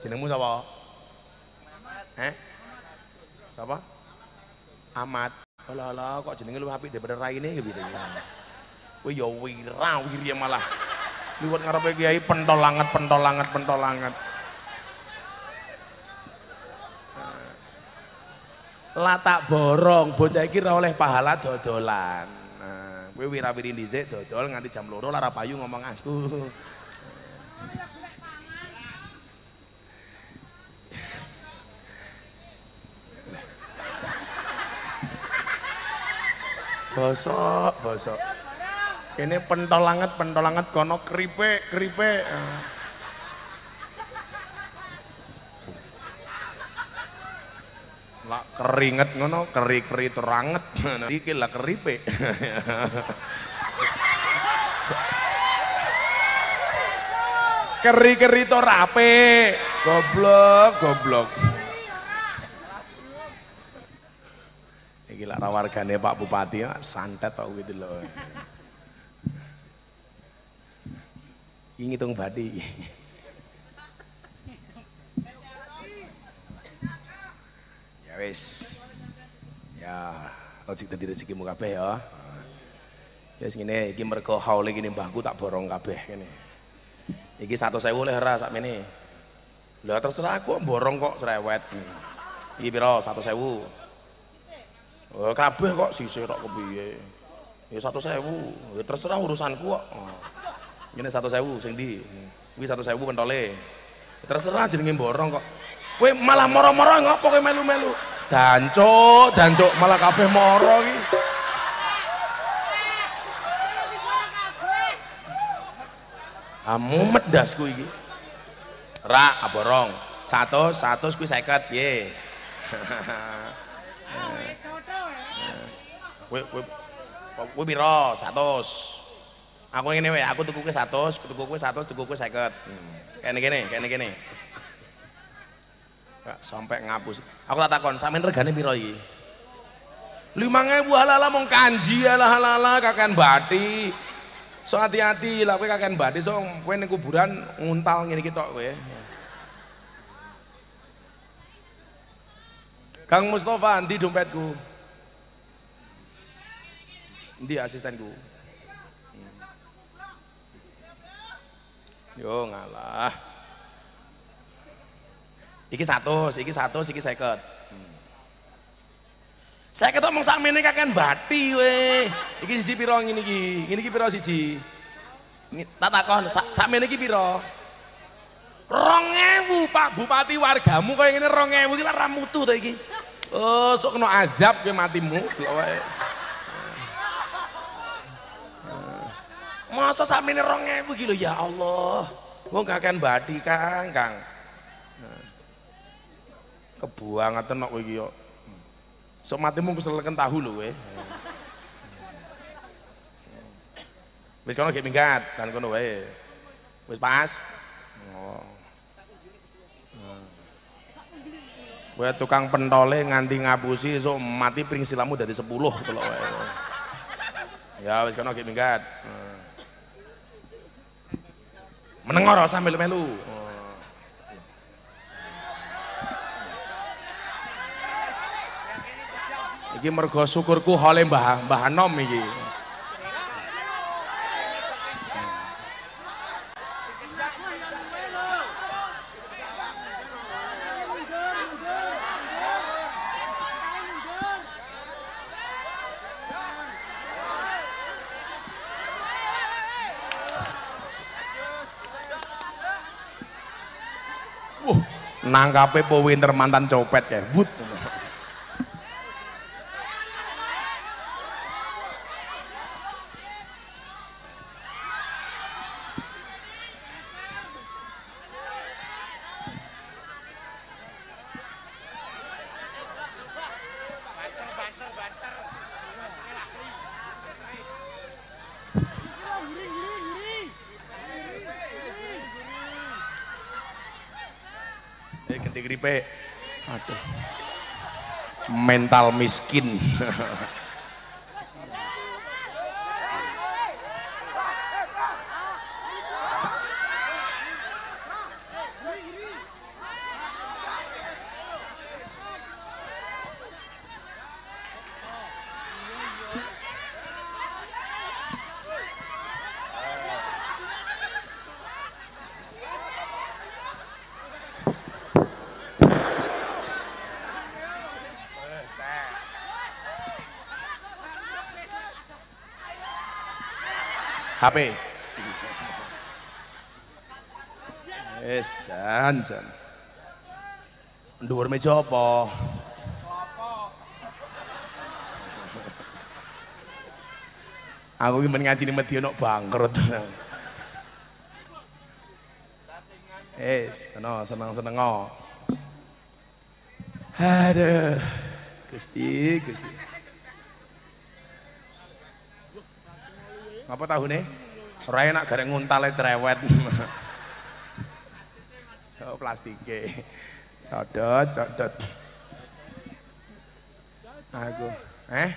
Jenengmu sapa? Eh? Sapa? Ahmad. Alah alah kok jenenge lu apik daripada raine gitu. Kowe ya wira wiri malah. Liwat ngarepe kiai pentolanget pentolanget pentolanget. Latak borong, bocah iki ora oleh pahala dodolan. Nah, kowe wirawiri dhisik dodol nganti jam loro lara payu ngomong aku. Bosok, bosok. Kene pentolanget, pentolanget kono keripik, keripik. Lah keringet ngono, keri-keri teranget. Iki lah keripik. Keri-keri to rape. Goblok, goblok. Iki lah wargane Pak Bupati santet kok gitu loh. Iki ngitung badi. ya wis. Ya, rezeki dadi rezekimu kabeh ya. Ya wis ngene, iki mergo haule gini mbahku tak borong kabeh kene. Iki 100.000 oleh ora sakmene. Lah terserah aku borong kok cerewet. Iki pira 100.000? Oh, kabeh kok sisih tok kepiye. Ya 100.000. Ya terserah urusanku kok. Oh. Ngene 100.000 sing ndi? Kuwi 100.000 pentole. Ya, terserah jenenge borong kok. Kowe malah moro-moro ngopo kowe melu-melu? Dancuk, dancuk malah kabeh moro iki. Kamu medasku iki. Ra, borong. 100, 100 kuwi 50 piye? Kowe kowe kowe pira? 100. Aku ngene wae, aku tuku kowe 100, tuku kowe 100, tuku kowe 50. Hmm. Kene kene, kene kene. Sampai ngapus. Aku tak takon, sampean regane pira iki? 5000 halala mong kanji ala halala kakan bati. So hati-hati lah kowe kakan bati so kowe ning kuburan nguntal ngene iki tok. Kang Mustafa, ndi dompetku? Ndi asistenku? Hmm. Yo ngalah. Iki satu, iki satu, iki seket. Hmm. Saya ketemu ngomong sakmene kakek bati we. Iki sisi piro ngene iki? Ngene iki piro siji? Tak takon, sak sakmene iki piro? 2000 Pak Bupati wargamu kaya ngene 2000 iki ora mutu to iki. Oh, sok kena azab kowe matimu, delok wae. Masa sakmene 2000 iki lho ya Allah. Wong kakean badi Kang, Kang. Kebuangeten kok kowe iki yo. Sok matimu keseleken tahu lho kowe. Wis kono gek minggat, dan kono wae. Wis pas. Oh. Tukang pentole nganti ngapusi sok mati pring silamu dari 10 delok wae. Ya wis kono gek minggat. Menengor sambil melu. Iki mergo syukurku hole Mbah Mbah iki. Nangkape po winter mantan copet ya. Wut. Eh ganti gripe. Aduh. Mental miskin. HP. Wis, jan jan. Dhuwur meja apa? Aku iki men ngaji ni medhi ono bangkrut. Wis, kena seneng-seneng. Aduh. Gusti, Gusti. Apa tahune? Ora enak garek nguntale cerewet. oh, plastike. Codot, codot. Aku, eh?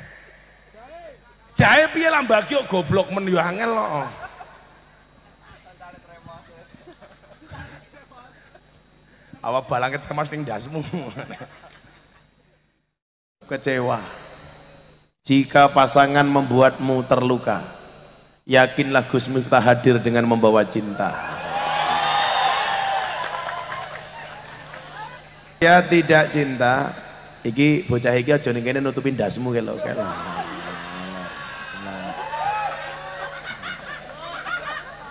Jahe piye lambagi kok goblok men yo angel kok. Apa balangnya tremas ning dasmu. Kecewa. Jika pasangan membuatmu terluka, yakinlah Gus Miftah hadir dengan membawa cinta. Ya tidak cinta, iki bocah iki aja ning kene nutupin dasmu kelo kelo.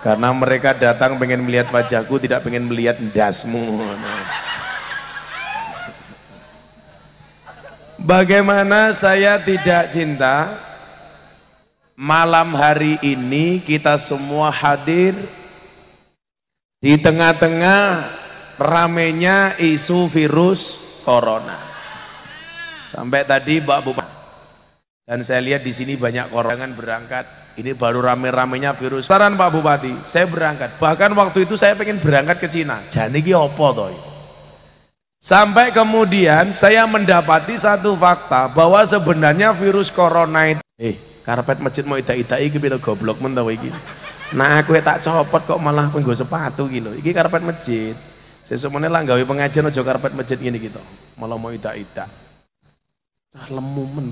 Karena mereka datang pengen melihat wajahku, tidak pengen melihat dasmu. Bagaimana saya tidak cinta? Malam hari ini kita semua hadir di tengah-tengah ramenya isu virus corona. Sampai tadi Mbak Bupati dan saya lihat di sini banyak korangan berangkat ini baru rame-ramenya virus. Saran Pak Bupati, saya berangkat. Bahkan waktu itu saya pengen berangkat ke Cina. Jadi ini apa toh? Sampai kemudian saya mendapati satu fakta bahwa sebenarnya virus corona itu eh karpet masjid mau ida-ida iki pira goblok men iki. Nah aku tak copot kok malah penggo sepatu gitu. Iki karpet masjid. Meneh lah gawe pengajian aja karpet masjid gini gitu. Malah mau ida-ida. Cah lemu men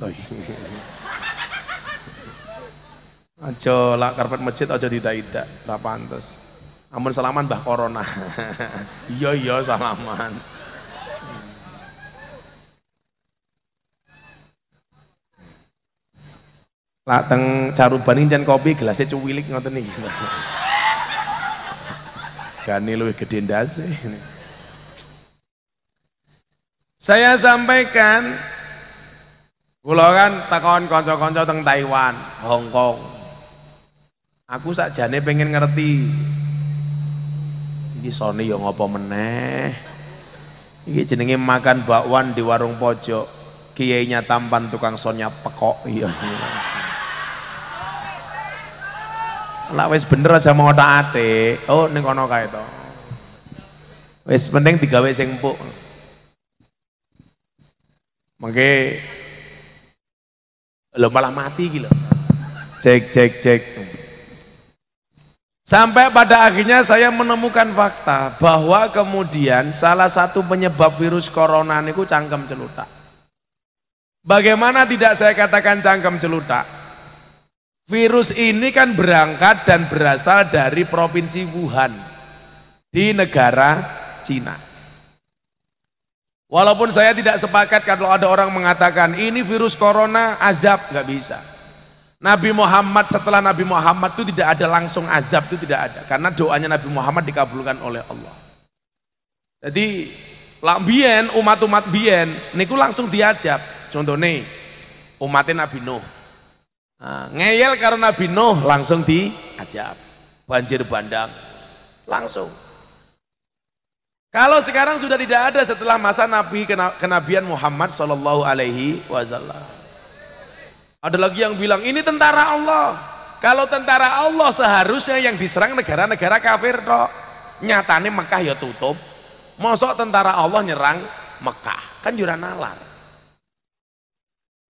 Aja lah karpet masjid aja tidak-tidak, ora pantes. Amun salaman Mbah Corona. iya iya salaman. Lah teng caruban jan kopi gelasnya cuwilik ngoten niki. Gani luwih gede ndase. Saya sampaikan Kula kan takon kanca-kanca teng Taiwan, Hong Kong, Aku sakjane pengen ngerti. Iki Sony yo ngopo meneh? Iki jenenge makan bakwan di warung pojok. Kiainya tampan tukang sonya pekok iya. Lah wis bener aja mau tak ate. Oh ning kono kae to. Wis penting digawe sing empuk. Mengke lo malah mati gitu. Cek cek cek. Sampai pada akhirnya saya menemukan fakta bahwa kemudian salah satu penyebab virus corona itu cangkem celutak. Bagaimana tidak saya katakan cangkem celutak? Virus ini kan berangkat dan berasal dari provinsi Wuhan di negara Cina. Walaupun saya tidak sepakat kalau ada orang mengatakan ini virus corona azab, nggak bisa. Nabi Muhammad setelah Nabi Muhammad itu tidak ada langsung azab itu tidak ada karena doanya Nabi Muhammad dikabulkan oleh Allah. Jadi lambien umat-umat bien niku langsung diajab. Contohnya umatnya Nabi Nuh. Nah, ngeyel karena Nabi Nuh langsung diajab. Banjir bandang langsung. Kalau sekarang sudah tidak ada setelah masa Nabi kenabian Muhammad Shallallahu Alaihi Wasallam. Ada lagi yang bilang ini tentara Allah. Kalau tentara Allah seharusnya yang diserang negara-negara kafir toh. Nyatane Mekah ya tutup. Mosok tentara Allah nyerang Mekah. Kan jura nalar.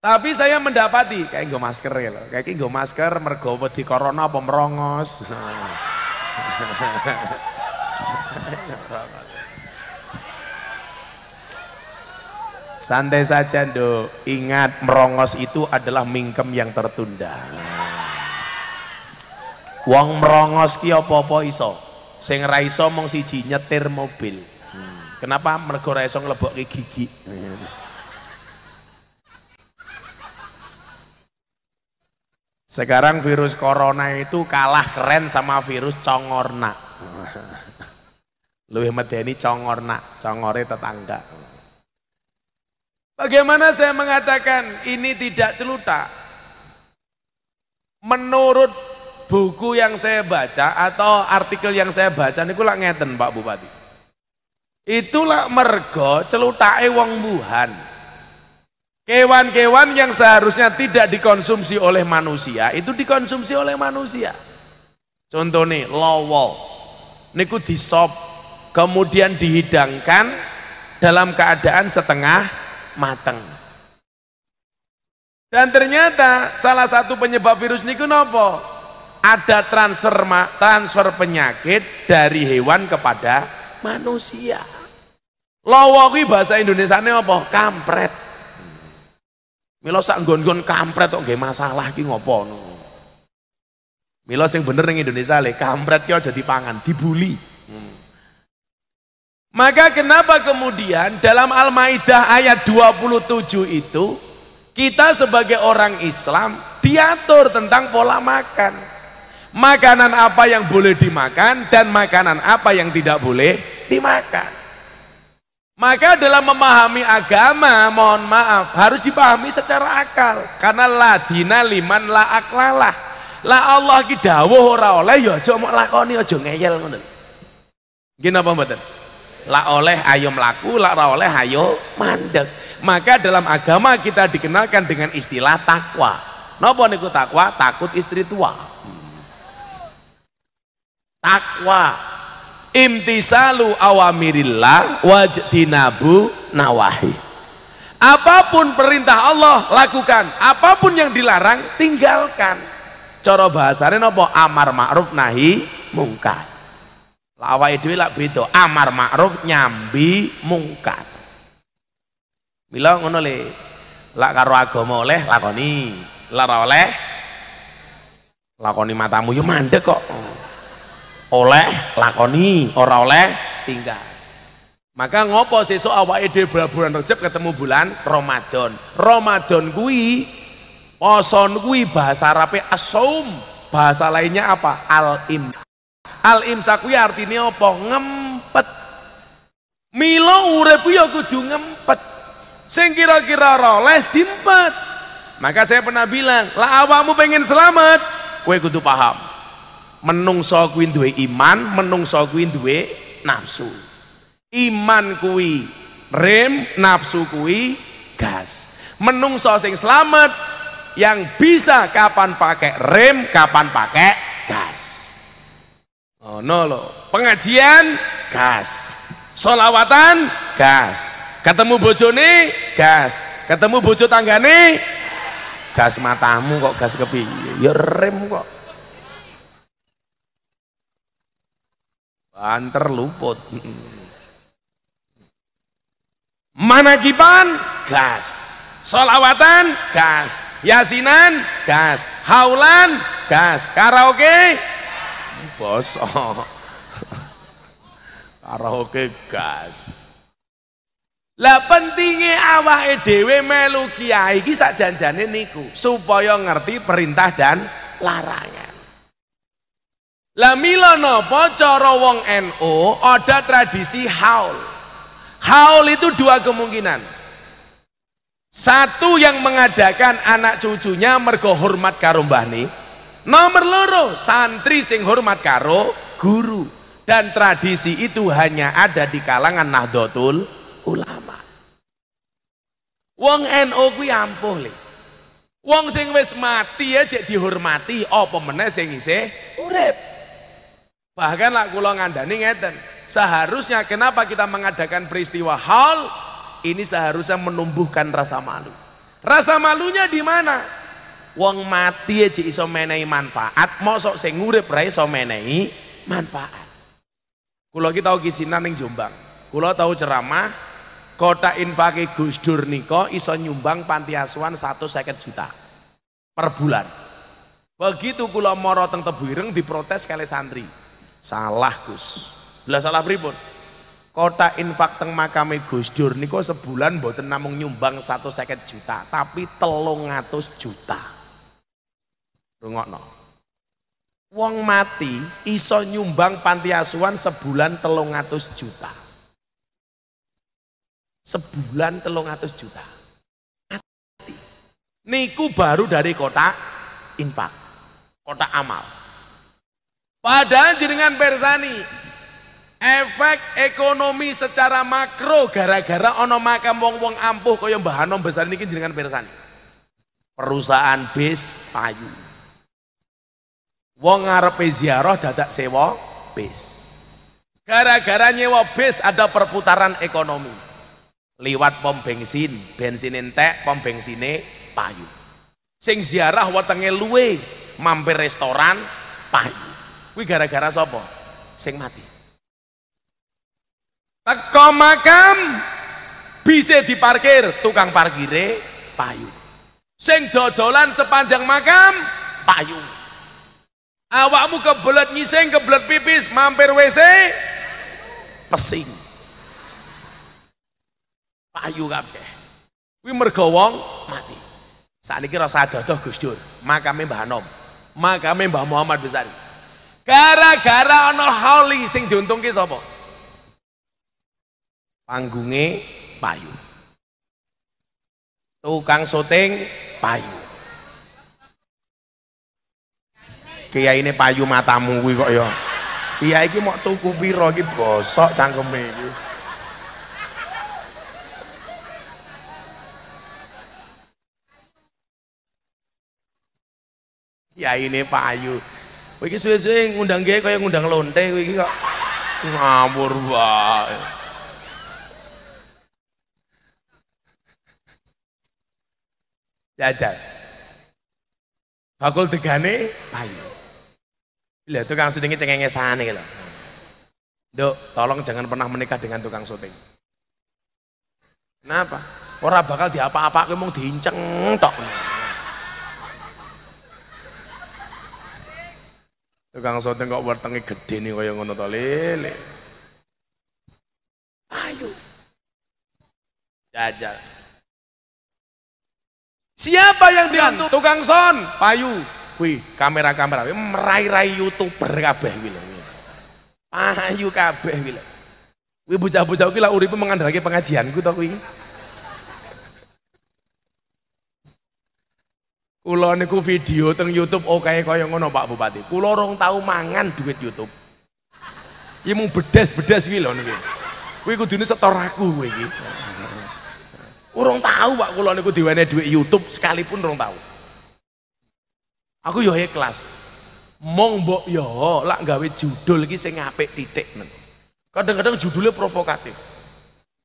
Tapi saya mendapati kayak gue masker ya loh. Kayak gue masker mergo di corona apa merongos. Santai saja do. Ingat merongos itu adalah mingkem yang tertunda. Wong merongos ki apa-apa iso. Sing ra iso mung siji nyetir mobil. Kenapa mergo ra iso gigi? Sekarang virus corona itu kalah keren sama virus congorna. Luwih medeni congorna, congore tetangga. Bagaimana saya mengatakan ini tidak celutak? Menurut buku yang saya baca atau artikel yang saya baca ini lak ngeten Pak Bupati. Itulah mergo celutake wong Wuhan. Kewan-kewan yang seharusnya tidak dikonsumsi oleh manusia, itu dikonsumsi oleh manusia. Contoh nih, lowo. Niku disop, kemudian dihidangkan dalam keadaan setengah mateng. Dan ternyata salah satu penyebab virus niku nopo? Ada transfer transfer penyakit dari hewan kepada manusia. Lowo bahasa Indonesia apa? Kampret. Milo sak nggon-nggon kampret kok nggih masalah ki ngopo no. Milo sing bener ning Indonesia le kampret ki aja dipangan, dibuli. Hmm. Maka kenapa kemudian dalam Al-Maidah ayat 27 itu kita sebagai orang Islam diatur tentang pola makan. Makanan apa yang boleh dimakan dan makanan apa yang tidak boleh dimakan. Maka dalam memahami agama, mohon maaf, harus dipahami secara akal. Karena ladina liman la aklalah. La Allah ki dawuh ora oleh ya aja mok lakoni aja ngeyel ngono. Gini apa mboten? La oleh ayo mlaku, la ora oleh ayo mandek. Maka dalam agama kita dikenalkan dengan istilah takwa. Napa niku takwa? Takut istri tua. Takwa imtisalu awamirillah wajdinabu nawahi. Apa pun perintah Allah lakukan. Apa pun yang dilarang tinggalkan. Cara bahasanya nopo amar ma'ruf nahi mungkar. Lawai dhewe lak beda. Amar ma'ruf nyambi mungkar. Mila ngono le. Lak karo agama oleh lakoni. Lara oleh lakoni matamu. Yo mandek kok oleh lakoni. Ora oleh tinggal. Maka ngopo sesuk awake dhewe bulan Rejab ketemu bulan Ramadan? Ramadan kuwi poson kuwi bahasa Arabe asaum bahasa lainnya apa? Al im al imsak kuwi artinya apa? Ngempet. Milo urip ya kudu ngempet. Sing kira-kira oleh dimpet maka saya pernah bilang lah awamu pengen selamat. Kue kudu paham menungso kuwi duwe iman menungso kuwi duwe nafsu. Iman kuwi rem nafsu kuwi gas. Menungso sing selamat yang bisa kapan pakai rem kapan pakai gas. Oh no lo pengajian gas. Solawatan gas. Ketemu bojone gas. Ketemu bojo tanggane gas. Matamu kok gas kepi ya rem kok Banter luput. Manakiban gas. Solawatan gas. Yasinan gas. Haulan gas. Karaoke bos. Karaoke gas. Lah pentingnya awake dhewe melu kiai iki sak janjane niku supaya ngerti perintah dan larangan. Lah mila napa cara wong NU ada tradisi haul. Haul itu dua kemungkinan. Satu yang mengadakan anak cucunya mergo hormat karo mbahne. Nomor loro santri sing hormat karo guru. Dan tradisi itu hanya ada di kalangan Nahdlatul Ulama. Wong NU kuwi ampuh le. Wong sing wis mati aja dihormati apa meneh sing isih urip. Bahkan lah kula ngandani ngeten. Seharusnya kenapa kita mengadakan peristiwa hal ini seharusnya menumbuhkan rasa malu. Rasa malunya di mana? Wong mati aja iso menehi manfaat, mosok sing ngurip ra iso menehi manfaat. Kula ki tau kisinan ning Jombang. Kula tau ceramah kota infake Gus Dur nika iso nyumbang panti asuhan 150 juta per bulan. Begitu kula moro teng Tebu Ireng diprotes kali santri salah Gus lah salah pripun kota infak teng makame Gus Dur niku sebulan mboten namung nyumbang 150 juta tapi telung juta Rungokno. Wong mati iso nyumbang panti asuhan sebulan telung juta. Sebulan telung juta. Mati. Niku baru dari kota infak. Kota amal. Padahal jenengan persani efek ekonomi secara makro gara-gara ono makam wong-wong ampuh kaya Mbah Hanom besar niki jenengan persani. Perusahaan bis payu Wong ngarepe ziarah dadak sewa bis. Gara-gara nyewa bis ada perputaran ekonomi. Liwat pom bensin, bensin entek, pom bensine payu. Sing ziarah wetenge luwe, mampir restoran payu. Kuwi gara-gara sapa? Sing mati. Teko makam bisa diparkir, tukang parkire payu. Sing dodolan sepanjang makam payu. Awakmu kebelet ngising kebelet pipis mampir WC pesing. Payu kabeh. Kuwi mergo wong mati. Sakniki rasa dodoh Gus Dur. Makame Mbah Anom. Makame Mbah Muhammad Besari gara-gara ana holi sing diuntungke sapa? Panggunge payu. Tukang syuting payu. Kiai ini payu matamu kuwi kok ya? Kiai iki mau tuku piro iki bosok cangkeme iki. Kiai ini payu kowe iki suwe-suwe ngundang kiai kaya ngundang lonte kowe iki kok ngawur wae jajal bakul degane payu Lihat tukang syuting cengengesan iki lho. Dok, tolong jangan pernah menikah dengan tukang syuting. Kenapa? Orang bakal diapa-apa kowe mung diinceng tok. Tukang syuting kok wetenge gede nih kaya ngono to lele. Ayo. Jajal. Siapa yang diantuk? Tukang son, payu. Wih, kamera-kamera merai-rai YouTuber kabeh kuwi lho. Ayu kabeh kuwi lho. Kuwi bocah-bocah kuwi lak uripe mengandalke pengajianku to kuwi. Kula niku video teng YouTube oke kaya ngono Pak Bupati. Kula rong tau mangan duit YouTube. Iki mung bedes-bedes kuwi lho niki. Kuwi kudune setor aku kuwi iki. Urung tahu Pak kula niku diwene duit YouTube sekalipun urung tahu. Aku yo ikhlas. Mong mbok yo lak gawe judul iki sing apik titik Kadang-kadang judulnya provokatif.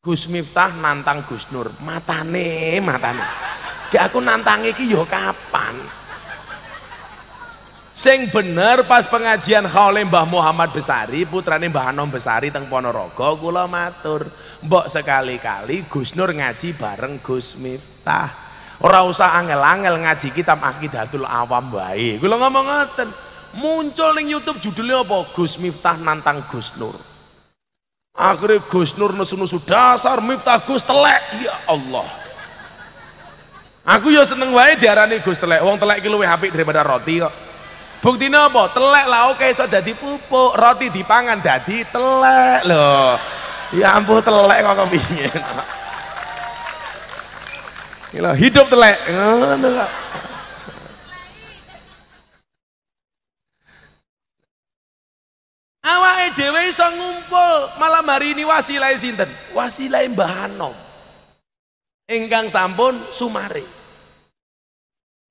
Gus Miftah nantang Gus Nur. Matane, matane. Kayak aku nantang iki yo kapan? Sing bener pas pengajian khawle Mbah Muhammad Besari, putrane Mbah Anom Besari teng Ponorogo, kula matur, mbok sekali-kali Gus Nur ngaji bareng Gus Miftah. Ora usah angel-angel ngaji kitab Aqidatul Awam wae. Kula ngomong ngoten. Muncul ning YouTube judulnya apa? Gus Miftah nantang Gus Nur. Akhirnya Gus Nur nesu-nesu dasar Miftah Gus telek. Ya Allah. Aku ya seneng wae diarani Gus telek. Wong telek iki luwih apik daripada roti kok. Buktine apa? Telek lah oke iso dadi pupuk, roti dipangan dadi telek lho. Ya ampun telek kok kepingin. Gila, hidup telek. Ngono kok. Awake dhewe iso ngumpul malam hari ini wasilah sinten? Wasilah Mbah Anom. Ingkang sampun sumare.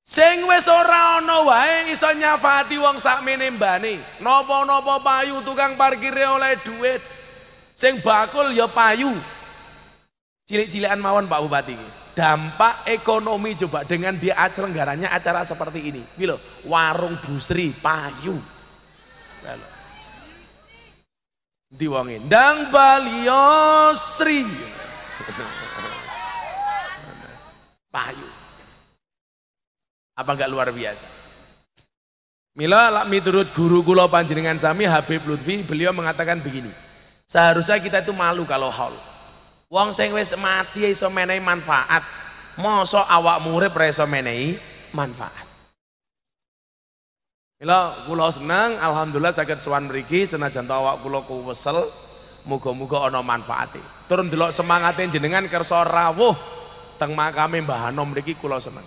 Sing wis ora ana wae iso nyafati wong sakmene mbane. Napa-napa payu tukang parkir oleh duit. Sing bakul ya payu. Cilik-cilikan mawon Pak Bupati dampak ekonomi coba dengan dia acaranya acara seperti ini gitu warung busri payu diwongin dang baliosri payu apa enggak luar biasa Mila lak miturut guru kula panjenengan sami Habib Lutfi beliau mengatakan begini seharusnya kita itu malu kalau haul Wong sing wis mati iso menehi manfaat. Mosok awak murid iso menehi manfaat. Mila kula seneng alhamdulillah saged sowan mriki senajan awak kula kuwesel muga-muga ana manfaate. Turun delok semangate jenengan kersa rawuh teng makame Mbah Hanom mriki kula seneng.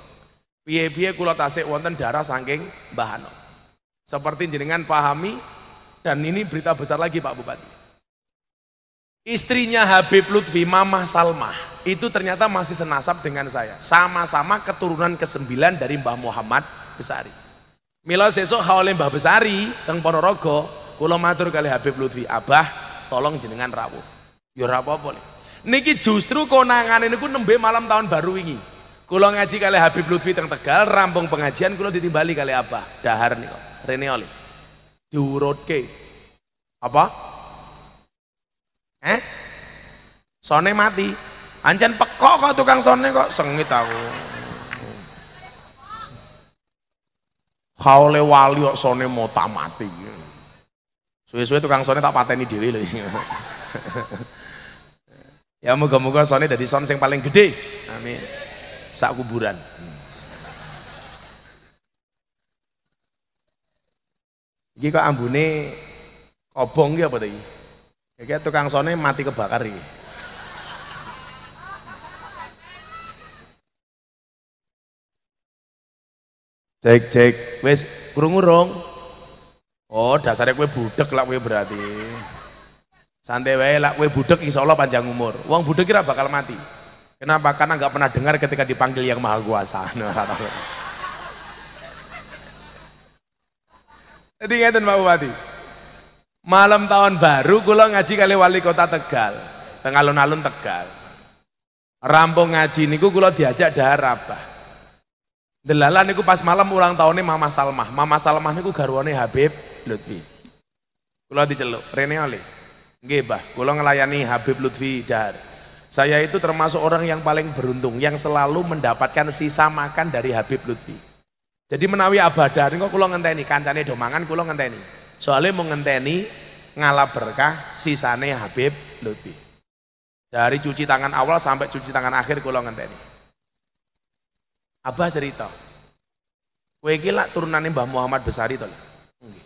Piye-piye kula tasik wonten darah saking Mbah Hanom. Seperti jenengan pahami dan ini berita besar lagi Pak Bupati. Istrinya Habib Lutfi, Mamah Salmah, itu ternyata masih senasab dengan saya. Sama-sama keturunan ke-9 dari Mbah Muhammad Besari. Mila sesuk haule Mbah Besari teng Ponorogo, kula matur kali Habib Lutfi, "Abah, tolong jenengan rawuh." Ya ora apa-apa. Niki justru konangan niku nembe malam tahun baru wingi. Kula ngaji kali Habib Lutfi teng Tegal, rampung pengajian kula ditimbali kali Abah, dahar niku. Rene oli. Diurutke. Apa? Eh? Sone mati. Ancen pekok kok tukang sone kok sengit aku. Haule wali kok sone mota mati. Suwe-suwe tukang sone tak pateni dhewe lho. ya moga-moga sone dadi son sing paling gede. Amin. Sak kuburan. Iki kok ambune kobong iki apa to iki? Iki tukang sone mati kebakar iki. Cek cek, wes kurung urung. Oh, dasarnya kue budek lah kue berarti. Santai wae lah kue budek insya Allah panjang umur. Uang budek kira bakal mati. Kenapa? Karena nggak pernah dengar ketika dipanggil yang maha kuasa. Jadi ngeten Pak Bupati. Malam tahun baru kula ngaji kali wali kota Tegal. Tengalun-alun Tegal. Rampung ngaji niku kula diajak dahar abah. Delalah niku pas malam ulang tahunnya Mama Salmah. Mama Salmah niku garwane Habib Lutfi. Kula diceluk, Rene oleh. Nggih, Mbah, kula ngelayani Habib Lutfi Dahar. Saya itu termasuk orang yang paling beruntung yang selalu mendapatkan sisa makan dari Habib Lutfi. Jadi menawi abadar niku kula ngenteni kancane do mangan kula ngenteni. Soalnya mau ngenteni ngalap berkah sisane Habib Lutfi. Dari cuci tangan awal sampai cuci tangan akhir kula ngenteni. Abah cerita. Kowe iki lak turunane Mbah Muhammad Besari to. Nggih.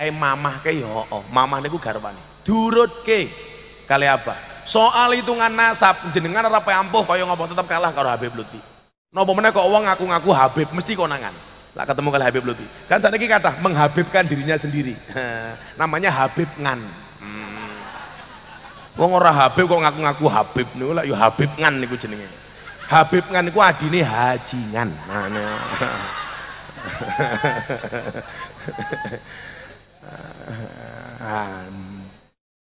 Eh mamah ke yo, oh, mamah niku garwane. Durutke kali Abah. Soal hitungan nasab jenengan ora ampuh kaya ngopo tetap kalah karo Habib Lutfi. Napa meneh kok wong ngaku-ngaku Habib mesti konangan. Lah ketemu kali Habib Lutfi. Kan saat ini kata menghabibkan dirinya sendiri. Namanya Habib ngan. Hmm. Wong ora Habib kok ngaku-ngaku Habib niku lah yo Habib ngan niku jenenge. Habib kan iku adine hajingan.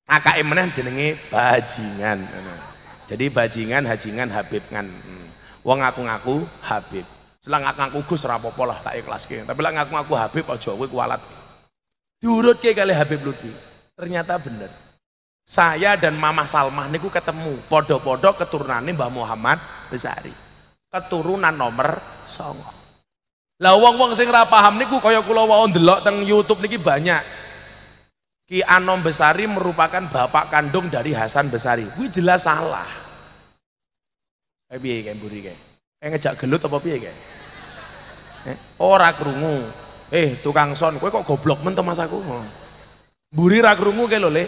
Kakake meneh jenenge bajingan. Jadi bajingan, hajingan, Habib kan. Wong ngaku-ngaku Habib. Selang ngaku-ngaku Gus apa-apa lah tak ikhlaske. Tapi lek ngaku-ngaku Habib aja kowe kualat. Diurutke kali Habib Lutfi. Ternyata bener. Saya dan Mama Salmah niku ketemu podo-podo keturunannya Mbah Muhammad Besari. Keturunan nomor songo. Lah wong-wong sing ora paham niku kaya kula wau ndelok teng YouTube niki banyak. Ki Anom Besari merupakan bapak kandung dari Hasan Besari. Kuwi jelas salah. Kayak piye kayak mburi kayak? Kayak ngejak gelut apa piye kayak? Eh, ora krungu. Eh, tukang son, kowe kok goblok men Mas aku. Mburi ra krungu kae lho, Le.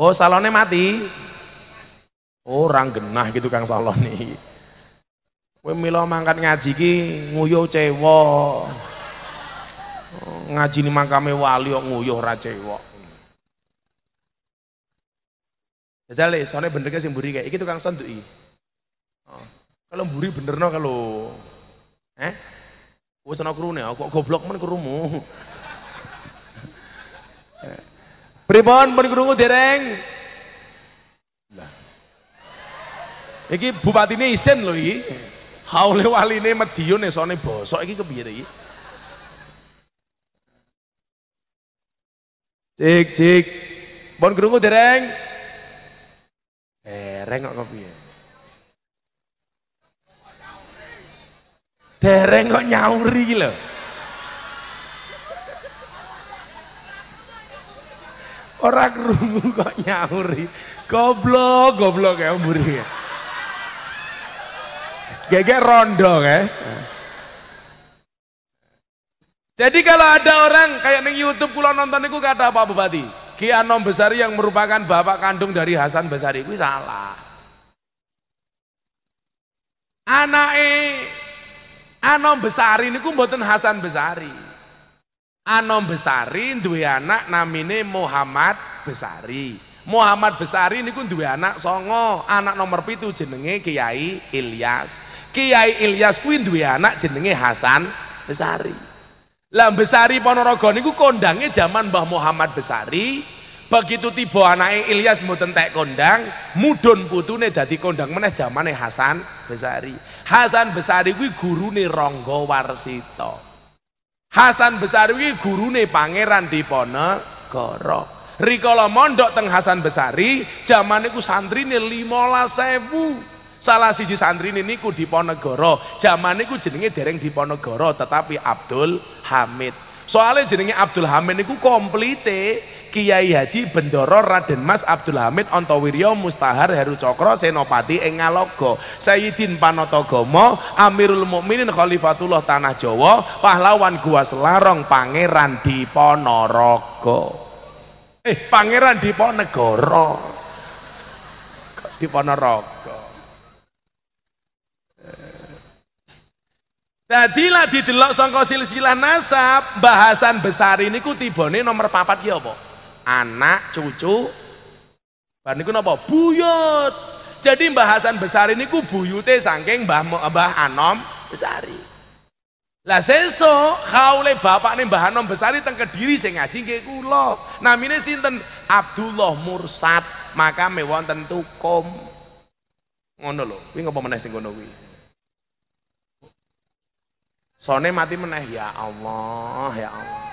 Oh salonnya mati. Orang genah gitu Kang Salon nih. Kowe milo mangkat ngaji ki nguyuh cewek. Ngaji ni makame wali kok nguyuh ra cewek. Jajal soalnya bener ke sing mburi kayak iki tukang son iki. Oh. Kalau mburi bener no kalau eh wis ana krune kok goblok men kerumu. Pripun pun krungu dereng? Iki bupatine isin lho iki. Haule waline Madiun esone bosok iki kepiye iki? Cik cik. Pun krungu dereng? Dereng kok kepiye? Dereng kok nyauri lho. Orang krungu kok nyauri. Goblok, goblok ya mburi. Gege rondo ya. Jadi kalau ada orang kayak di YouTube kula nonton itu kata Pak Bupati, Ki Anom Besari yang merupakan bapak kandung dari Hasan Besari itu salah. Anake Anom Besari niku mboten Hasan Besari. Anom Besari duwe anak namine Muhammad Besari. Muhammad Besari niku duwe anak songo, anak nomor pitu jenenge Kiai Ilyas. Kiai Ilyas kuwi duwe anak jenenge Hasan Besari. Lah Besari Ponorogo niku kondange zaman Mbah Muhammad Besari. Begitu tiba anake Ilyas mboten tek kondang, mudun putune dadi kondang meneh zamane Hasan Besari. Hasan Besari kuwi gurune Rangga Warsita. Hasan Besari kuwi gurune Pangeran Diponegoro. Rikala mondok teng Hasan Besari, zaman niku santrine 15.000 salah siji santri ini ku Diponegoro. Zaman niku jenenge dereng Diponegoro tetapi Abdul Hamid. Soalnya jenenge Abdul Hamid niku komplite Kiai Haji Bendoro Raden Mas Abdul Hamid Ontowiryo Mustahar Heru Cokro Senopati ing Ngalogo. Sayyidin Panotogomo Amirul Mukminin Khalifatullah Tanah Jawa pahlawan Gua Selarong Pangeran Diponorogo. Eh Pangeran Diponegoro. Diponorogo Dadilah didelok sangka silsilah nasab, bahasan besar ini ku tibone nomor papat ya apa? Anak, cucu, bar niku napa? Buyut. Jadi bahasan besar ini ku buyute saking Mbah Mbah Anom Besari. Lah sesuk kaule nih Mbah Anom Besari teng Kediri sing ngaji nggih kula. Namine sinten? Abdullah Mursad, makame wonten Tukum. Ngono lho, kuwi ngopo meneh sing ngono kuwi? Sone mati meneh ya Allah, ya Allah.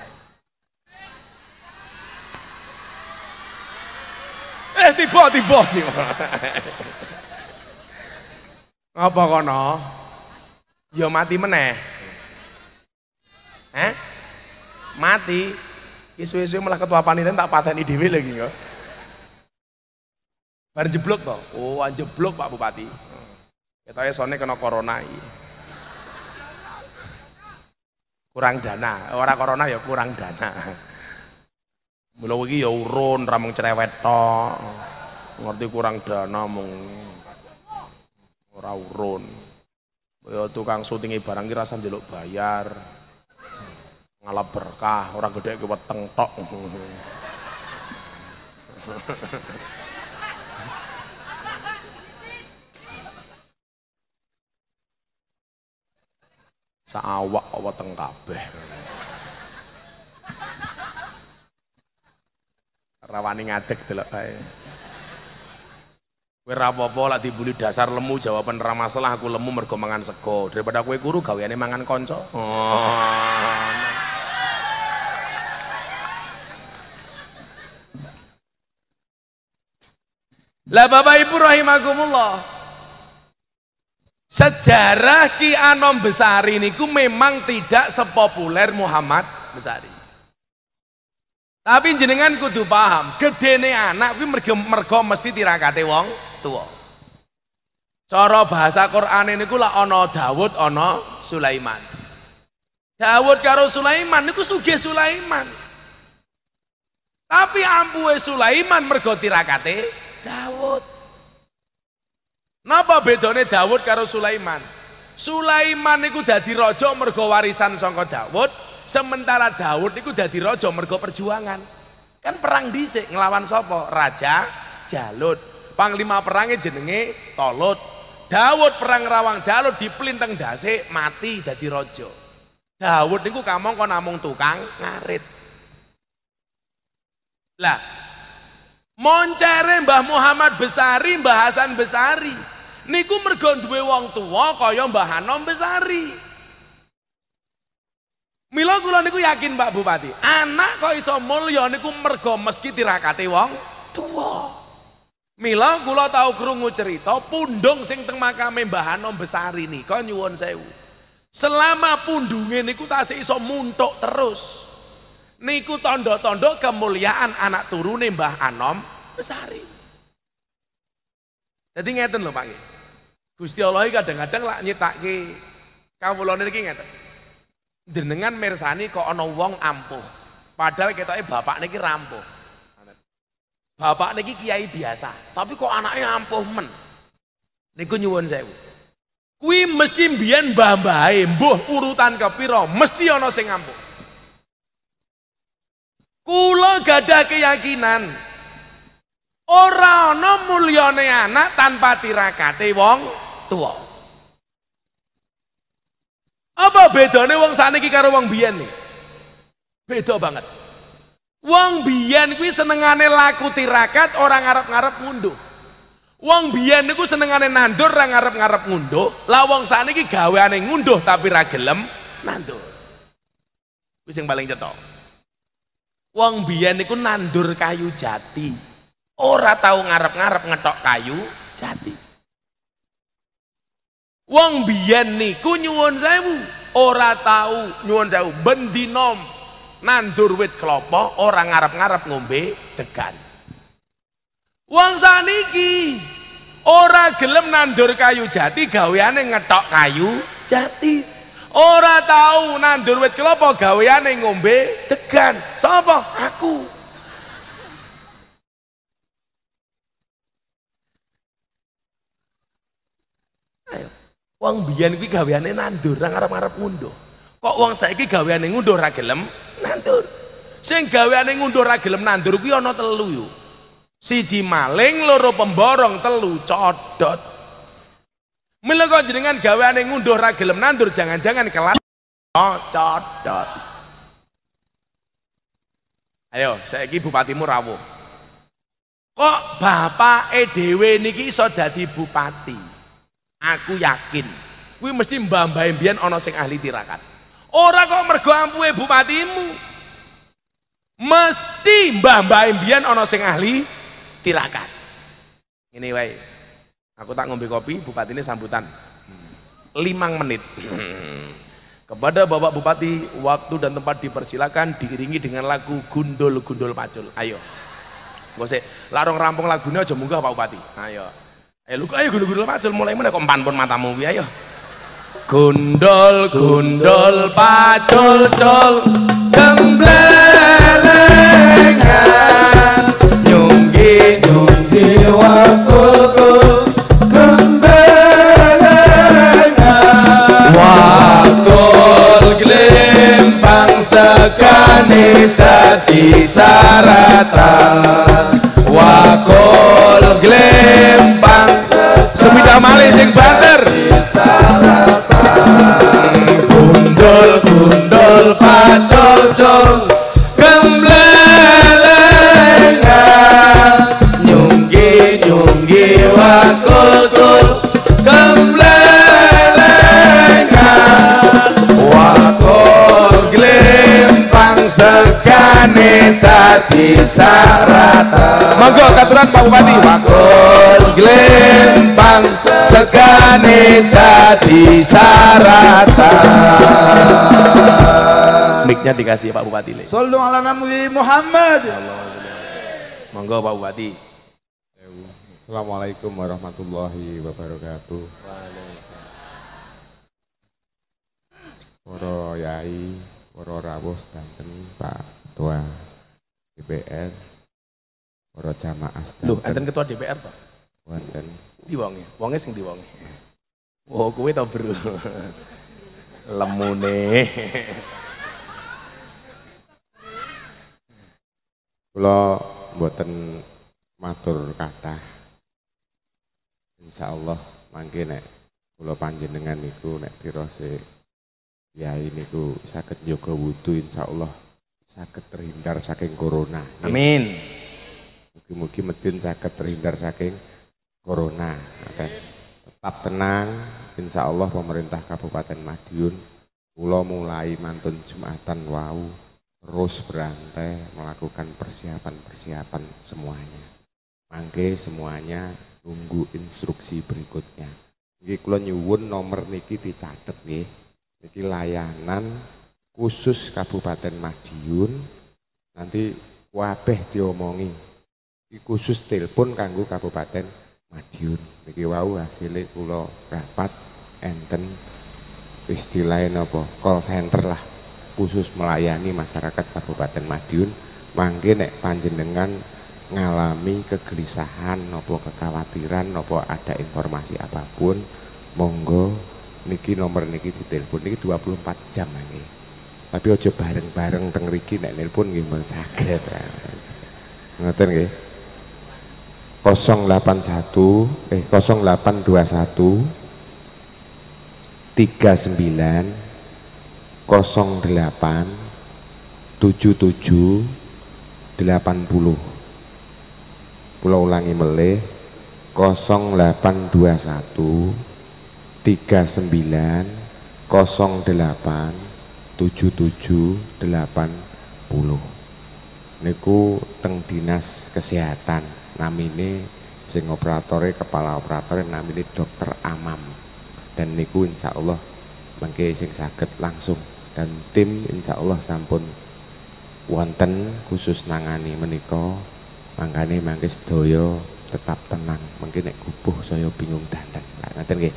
Eh tiba tiba tiba. Apa kono? Ya mati meneh. Eh? Mati. Isu-isu malah ketua panitia tak pateni dhewe lagi ya. Bar jeblok toh. Oh, anjeblok Pak Bupati. Kita sone kena corona iki kurang dana. Orang corona ya kurang dana. Mula iki ya urun ramung cerewet tok. Ngerti kurang dana mung. Ora urun. Ya tukang syutingi barang ki rasa njaluk bayar. Ngalap berkah orang gede ke weteng tok saawak apa teng kabeh. Rawani ngadeg delok bae. Kowe ra apa-apa lak dibuli dasar lemu jawaban ra masalah aku lemu mergo mangan sego. Daripada kowe kuru gaweane mangan kanca. Oh. Lah Bapak Ibu rahimakumullah Sejarah Ki Anom Besari niku memang tidak sepopuler Muhammad Besari. Tapi jenengan kudu paham, gedene anak kuwi mergo, mergo mesti tirakate wong tua. Cara bahasa Quran niku lah ana Daud, ana Sulaiman. Daud karo Sulaiman niku sugih Sulaiman. Tapi ampuhe Sulaiman mergo tirakate Daud. Napa bedone Daud karo Sulaiman? Sulaiman niku dadi raja mergo warisan saka Daud, sementara Daud niku dadi raja mergo perjuangan. Kan perang dhisik nglawan sapa? Raja Jalut. Panglima perangnya jenenge Tolut. Daud perang rawang Jalut dipelinteng dase mati dadi raja. Daud niku kamangka namung tukang ngarit. Lah Moncere Mbah Muhammad Besari, Mbah Hasan Besari niku mergo duwe wong tua kaya Mbah Hanom Besari. Mila kula niku yakin Pak Bupati, anak kok iso mulya niku mergo meski tirakate wong tua. Mila kula tau krungu cerita pundung sing teng makame Mbah Hanom Besari nika nyuwun sewu. Selama pundunge niku tasih iso muntuk terus. Niku tondo-tondo kemuliaan anak turune Mbah Anom Besari. Jadi ngeten lho Pak. Gusti Allah kadang-kadang lak nyitake kawulane iki ngeten. Jenengan mirsani kok ana wong ampuh. Padahal ketoke bapak niki rampuh. Bapak niki kiai biasa, tapi kok anaknya ampuh men. Niku nyuwun sewu. Kuwi mesti mbiyen mbah-mbahe, mbuh urutan kepira, mesti ana sing ampuh. Kula gadah keyakinan ora ana mulyane anak tanpa tirakate wong tua. Apa bedanya wong saniki karo wong biyen nih? Beda banget. Wong biyen kuwi senengane laku tirakat orang ngarep-ngarep ngunduh. Wong biyen niku senengane nandur ora ngarep-ngarep ngunduh. Lah wong saniki gaweane ngunduh tapi ra gelem nandur. Kuwi sing paling cetok. Wong biyen niku nandur kayu jati. Ora tahu ngarep-ngarep ngetok kayu jati. Wong biyen niku nyuwun sewu, ora tahu nyuwun sewu bendinom nandur wit kelapa ora ngarep-ngarep ngombe degan. Wong saniki ora gelem nandur kayu jati gaweane ngetok kayu jati. Ora tahu nandur wit kelapa gaweane ngombe degan. Sapa? Aku. Ayo. Wong biyen kuwi gaweane nandur, ora ngarep-ngarep ngunduh. Kok wong saiki gaweane ngunduh ora gelem nandur. Sing gaweane ngunduh ora gelem nandur kuwi ana telu yo. Siji maling, loro pemborong, telu codot. Mila kok jenengan gaweane ngunduh ora gelem nandur, jangan-jangan kelas oh, codot. Ayo, saiki bupatimu rawuh. Kok bapak dhewe niki iso dadi bupati? Aku yakin kuwi mesti mbah-mbah mbiyen ana sing ahli tirakat. Ora kok mergo ampuhe bupatimu. Mesti mbah-mbah mbiyen ana sing ahli tirakat. Ini wae. Aku tak ngombe kopi, bupati ini sambutan. Limang menit. Kepada Bapak Bupati, waktu dan tempat dipersilakan diiringi dengan lagu Gundul-Gundul Pacul. Ayo. Gak larung rampung lagunya aja munggah Pak Bupati. Ayo. Ayo lu ayo gundul-gundul macul mulai mana kok empan pun matamu ayo. Gundul gundul pacul cul gemblengan nyunggi nyunggi wakul kul gemblengan wakul glimpang sekani tadi saratan wakul tadi sarata monggo katuran Pak Bupati wakul glempang sekane tadi sarata miknya dikasih Pak Bupati le. Sallu ala Nabi Muhammad. Monggo Pak Bupati. Assalamualaikum warahmatullahi wabarakatuh. Para yai, para rawuh sedanten, Pak Ketua DPR, para jamaah Loh, enten ketua DPR, Pak. Wonten Di wonge, wonge sing di wonge. Oh, kowe to, Bro. Lemune. kula mboten matur kathah. Insyaallah mangke nek kula panjenengan niku nek pirose yai niku saged njaga wudu insyaallah saged terhindar saking corona. Amin. Mugi-mugi medin saged terhindar saking corona. Ngaten. Tetap tenang, insya Allah pemerintah Kabupaten Madiun kula mulai mantun Jumatan wau terus berantai melakukan persiapan-persiapan semuanya. Mangke semuanya tunggu instruksi berikutnya. Niki kula nyuwun nomor niki dicatet nggih. Niki layanan khusus Kabupaten Madiun nanti wabeh diomongi. Iki khusus telepon kanggo Kabupaten Madiun. Niki wau hasilnya kula rapat enten istilahnya apa? Call center lah khusus melayani masyarakat Kabupaten Madiun. Mangke nek panjenengan ngalami kegelisahan nopo kekhawatiran nopo ada informasi apa pun monggo niki nomor niki ditelepon. Niki 24 jam nggih tapi ojo bareng-bareng teng riki nek nelpon nggih mboten saged. Ngoten nggih. 081 eh 0821 39 08 77 80 pulau ulangi meleh 0821 39 08 77 80 niku teng dinas kesehatan namine sing operatore kepala operatore namine dokter Amam. Dan niku insya Allah mangke sing saged langsung. Dan tim insya Allah sampun wonten khusus nangani menika. Mangkane mangke sedaya tetap tenang. Mungkin nek kubuh saya bingung dandan. Nggih.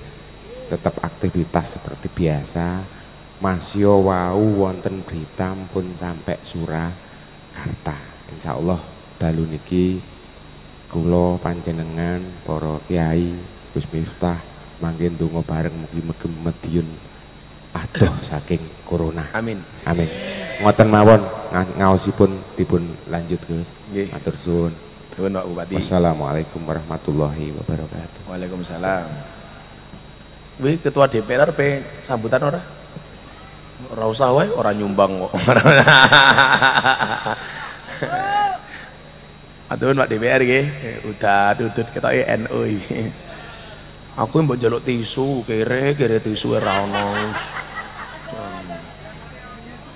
Tetap aktivitas seperti biasa masih wau wonten berita pun sampai Surakarta insya Allah dalu niki kula panjenengan para kiai Gus Miftah mangke ndonga bareng mugi-mugi Madiun adoh saking corona. Amin. Amin. Ngoten mawon ngaosipun dipun lanjut Gus. Nggih. Matur suwun. Nuwun Pak Bupati. Wassalamualaikum warahmatullahi wabarakatuh. Waalaikumsalam. Wih ketua DPR pe sambutan ora? Ora usah wae, ora nyumbang kok. Aduh Pak DPR nggih, udah tutut kita NU iki. Aku mbok njaluk tisu, kere kere tisu ora ono.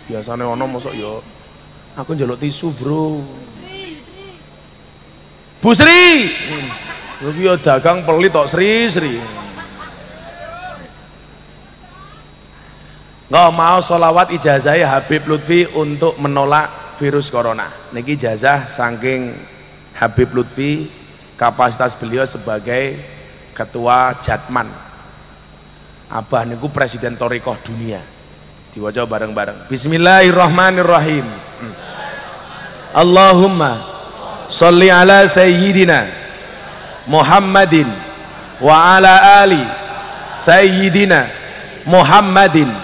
Biasane ono mosok yo aku njaluk tisu, Bro. Bu Sri. Ki yo dagang pelit tok Sri Sri. Nggak mau sholawat ijazah Habib Lutfi untuk menolak virus corona. Niki ijazah saking Habib Lutfi kapasitas beliau sebagai ketua Jatman. Abah niku presiden Torikoh dunia. Diwajah bareng-bareng. Bismillahirrahmanirrahim. Allahumma sholli ala sayyidina Muhammadin wa ala ali sayyidina Muhammadin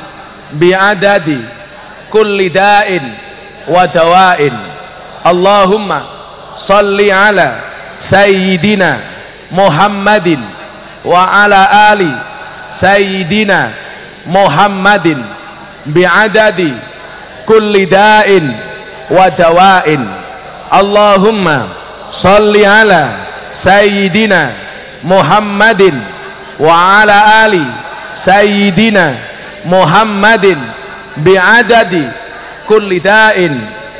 bi'adadi kulli da'in wa dawa'in. Allahumma salli ala sayyidina Muhammadin wa ala ali sayyidina Muhammadin bi'adadi kulli da'in wa dawa'in. Allahumma salli ala sayyidina Muhammadin wa ala ali sayyidina Muhammadin bi'adadi kulli da'in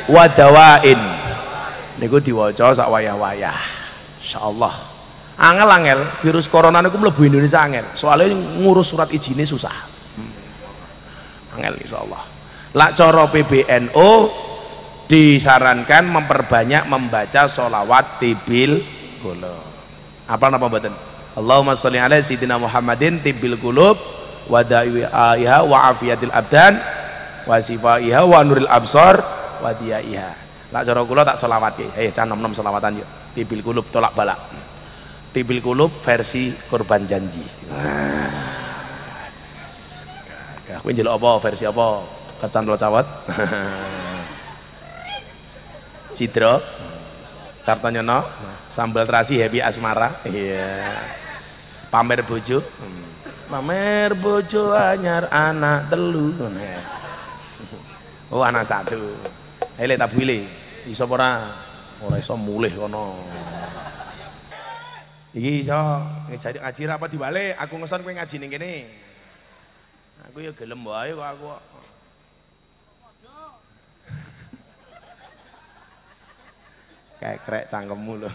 wa dawa'in. Niku diwaca sak wayah-wayah. Insyaallah. Angel-angel virus corona niku mlebu Indonesia angel. Soalnya ngurus surat izinnya susah. Hmm. angel insyaallah. Lak cara PBNU disarankan memperbanyak membaca sholawat tibil gula. Apa nama badan Allahumma sholli ala sayyidina Muhammadin tibil qulub wa da'iha wa afiyatil abdan wa sifaiha wa nuril absar wa diyaiha. Lak cara kula tak selawat eh can nom-nom selawatan yuk. Tibil qulub tolak balak tibil qulub versi korban janji. Nah kowe apa? Versi apa? Kecantol cawat. Cidro Kartonyono sambal terasi happy asmara. Iya. Pamer bojo pamer bojo anyar anak telu. Oh anak satu hele tak pilih iso ora? Ora iso mulih kono. Iki iso ngaji ngaji apa dibalik? Aku ngeson kowe ngaji ning kene. Aku ya gelem wae kok aku. Kayak krek cangkemmu lho.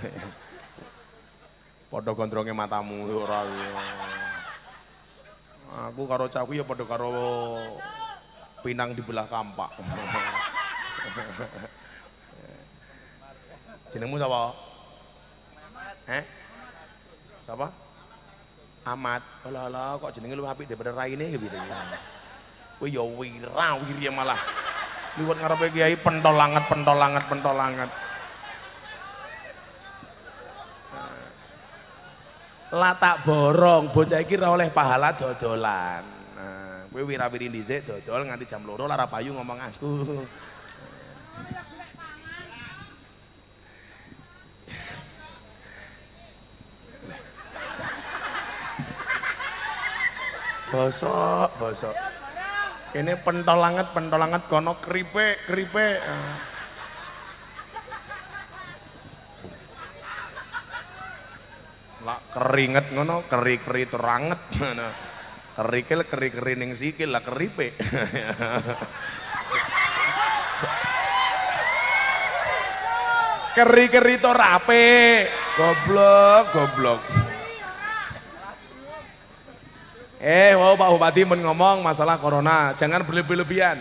Padha gondronge matamu ora aku karo cahku ya padha karo pinang di belah kampak. Jenengmu sapa? Eh sapa? Amat alah alah kok jenenge lu apik daripada raine gitu kowe ya wira wiri malah. Liwat ngarepe kiai pentolanget pentolanget pentolanget latak borong bocah iki ora oleh pahala dodolan. Nah kowe wirawiri dhisik dodol nganti jam loro lara payu ngomong aku. Bosok bosok. Ini pentolanget pentolanget kono keripik keripik ah. lah keringet ngono keri-keri teranget. Ngono kerikil keri-keri ning sikil lah keripik keri-keri to rape goblok goblok. Eh wow Pak Bupati men ngomong masalah corona. Jangan berlebih-lebihan.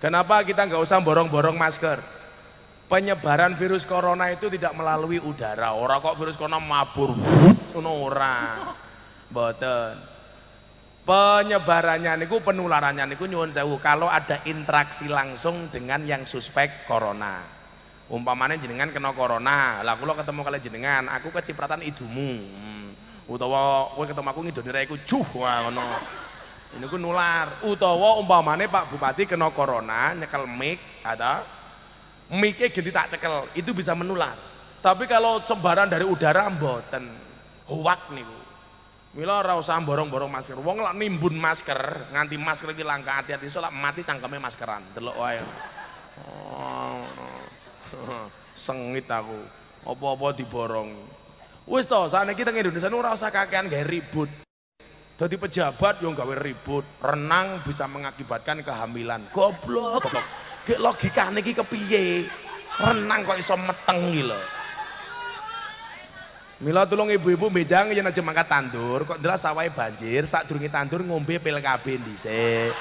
Kenapa kita nggak usah borong-borong masker penyebaran virus corona itu tidak melalui udara. Ora kok virus corona mabur. Ngono ora. Mboten. Penyebarannya niku penularannya niku nyuwun sewu. Kalau ada interaksi langsung dengan yang suspek corona. Umpamanya jenengan kena corona. Lah kula ketemu kali jenengan. Aku kecipratan idumu. Hmm. utawa kowe ketemu aku ngidoni raiku juh! Ngono. Ini ku nular. Utawa umpamanya Pak Bupati kena corona nyekel mic ada mic-nya ganti tak cekel itu bisa menular tapi kalau sebaran dari udara mboten huwak niku Mila ora usah borong-borong masker. Wong lak nimbun masker, nganti masker iki langka hati-hati so lak mati cangkeme maskeran. Delok wae. Sengit aku. Apa-apa diborong. Wis to, saniki teng Indonesia ora usah kakean gawe ribut. Dadi pejabat yo gawe ribut. Renang bisa mengakibatkan kehamilan. Goblok. Gek logikane iki kepiye? Renang kok iso meteng iki lho. Mila tulung ibu-ibu bejang yen aja mangkat tandur, kok ndelas sawahe banjir, durunge tandur ngombe pil KB dhisik.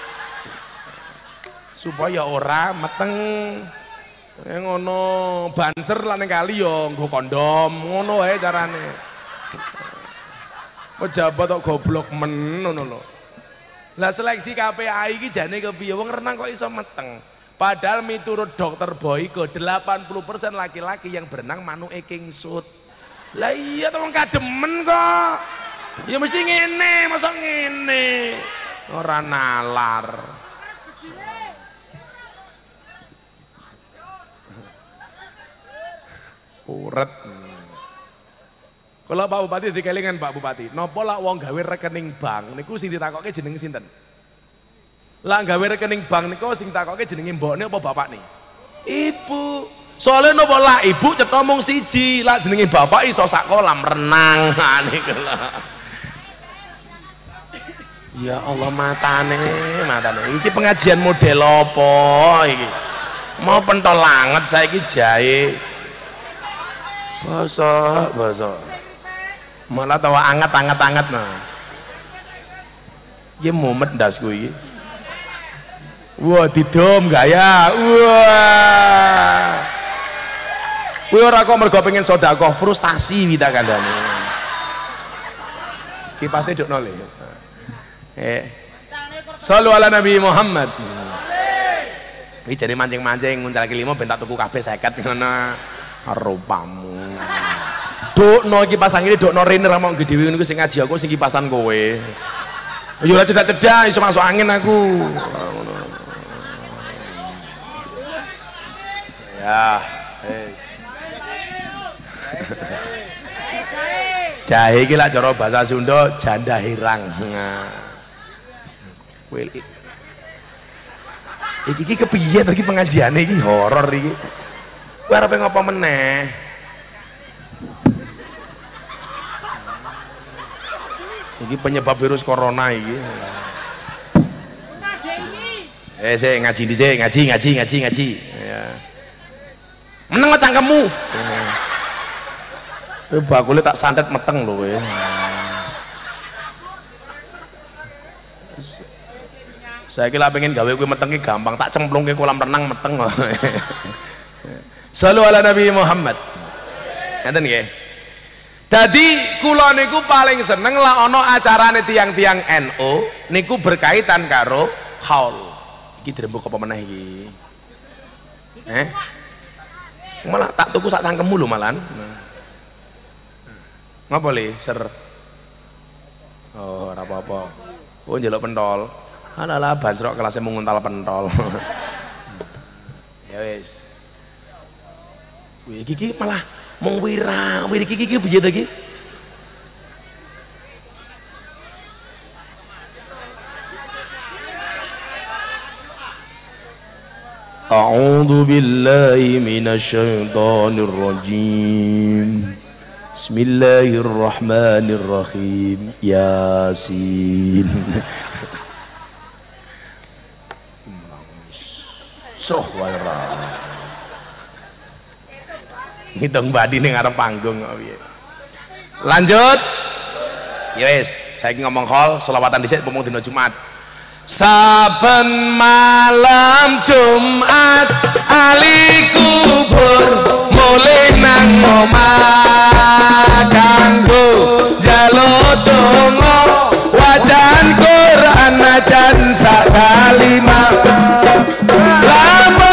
Supaya ora meteng. Eh ngono, banser lan kali yo nggo kondom, ngono wae carane. Pejabat kok goblok men ngono lho. Lah seleksi KPI iki jane kepiye? Wong renang kok iso meteng. Padahal miturut dokter Boyko 80% laki-laki yang berenang manuke kingsut. Lah iya tolong kademen kok. Ya mesti ngene, masa ngene. Ora nalar. Uret. Kalau Pak Bupati dikelingan Pak Bupati, nopo lah wong gawe rekening bank niku sing ditakoke jeneng sinten? Lah gawe rekening bank niku sing takoke jenenge mbokne apa bapak nih? Ibu. Soalnya nopo lah ibu cetha mung siji, lah jenenge bapak iso sak kolam renang. Niku lah. Ya Allah matane, matane. Iki pengajian model apa iki? Mau pentol langet saiki jahe. Bosok, bosok. Malah tawa anget anget anget nah. Iki mumet ndasku iki. Wah, didom gaya. Wah. Kuwi ora kok mergo pengen sedekah, frustasi kita kandhane. Kipase dok nol Eh. Sallu ala Nabi Muhammad. Iki jadi mancing-mancing nguncal lima ben tak tuku kabeh 50 ngono. Rupamu. Dokno iki pasang ini dokno rene ra mau gedhewe niku sing ngaji aku sing kipasan kowe. Yo ora cedak-cedak iso masuk angin aku. Ya, wis. Jahe iki lak cara bahasa Sunda janda hirang. Kowe iki iki iki kepiye to iki pengajiane iki horor iki. Kowe arep ngopo meneh? Iki penyebab virus corona iki. Eh, saya ngaji dhisik, ngaji, ngaji, ngaji, ngaji. Ya. Meneng cangkemmu. Eh, bakule tak santet meteng lho kowe. Saya kira pengen gawe kowe meteng gampang, tak cemplungke kolam renang meteng. Sallu ala Nabi Muhammad. Ngeten nggih. Dadi kula niku paling seneng lah ana acarane tiang-tiang NU niku berkaitan karo haul. Iki dirembuk apa meneh iki? Eh? Malah tak tuku sak sangkemmu lho malan. Nah. Ngapa li? Ser. Oh, ora apa-apa. Oh, njaluk pentol. Alah bancrok kelasnya mau nguntal pentol. ya wis. Wih, iki malah mung wira, wira iki iki piye? أعوذ بالله من الشيطان الرجيم بسم الله الرحمن الرحيم ياسين Soh wae ngitung badi ning ngarep panggung kok piye lanjut ya wis saiki ngomong hol selawatan dhisik pomong dina Jumat Saben malam Jumat ali kubur mulai nang kanggo jaluk donga wajan Quran najan sak kalimah lamun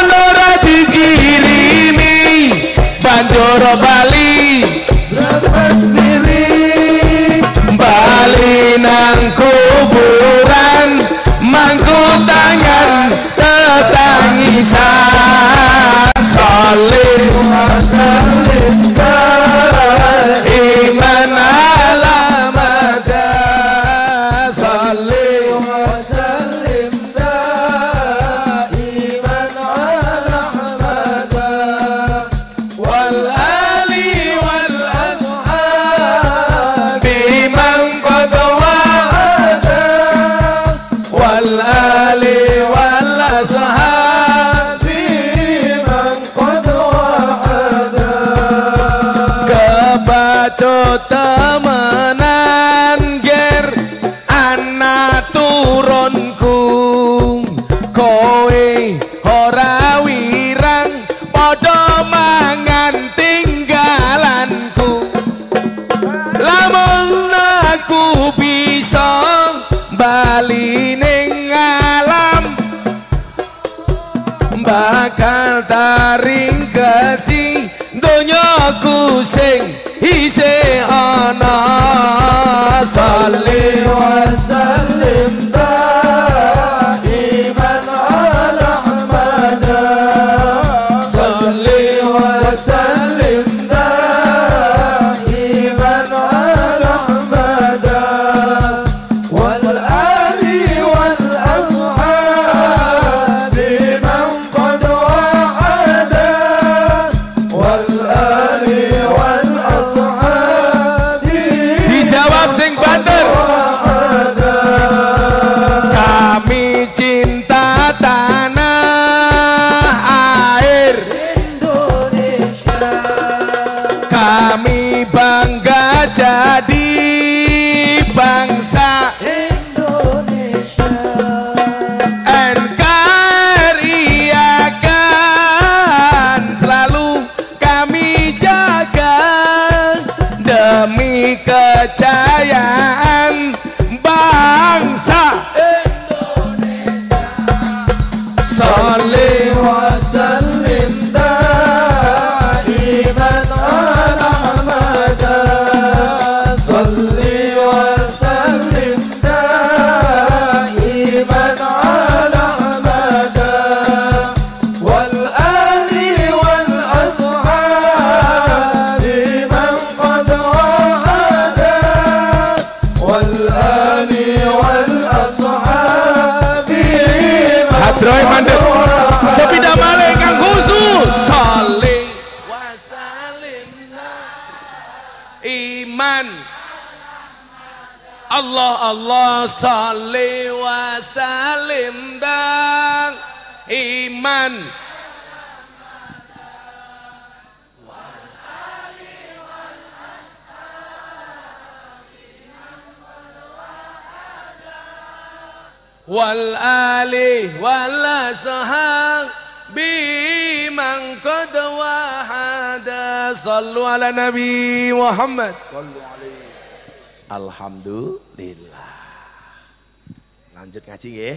tetangisan salim Sallu ala Nabi Muhammad. Sallu. Alhamdulillah. Lanjut ngaji ya.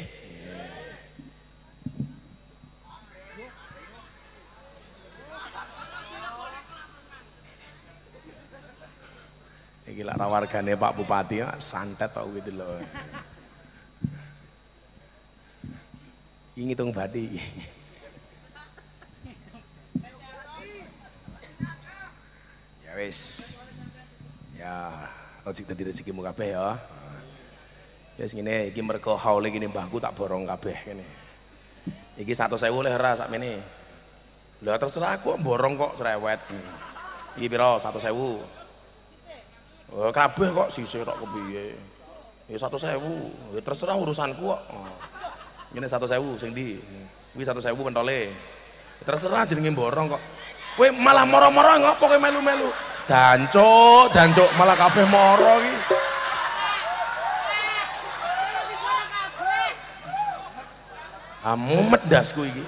Iki lak rawargane Pak Bupati santet tau gitu loh. Ini ngitung badi. Wis. Ya, rezeki dadi kabeh ya. Wis ngene iki mergo haule gini mbahku tak borong kabeh kene. Iki 100.000 oleh ora sakmene. Lah terserah aku borong kok cerewet. Iki pira 100.000? Oh, kabeh kok sisih tok kepiye. Ya 100.000. Ya terserah urusanku kok. Ngene 100.000 sing ndi? Kuwi 100.000 pentole. Ya terserah jenenge borong kok. Kowe malah moro-moro ngopo kowe melu-melu? Dancuk, dancuk malah kabeh moro iki. Kamu medasku iki.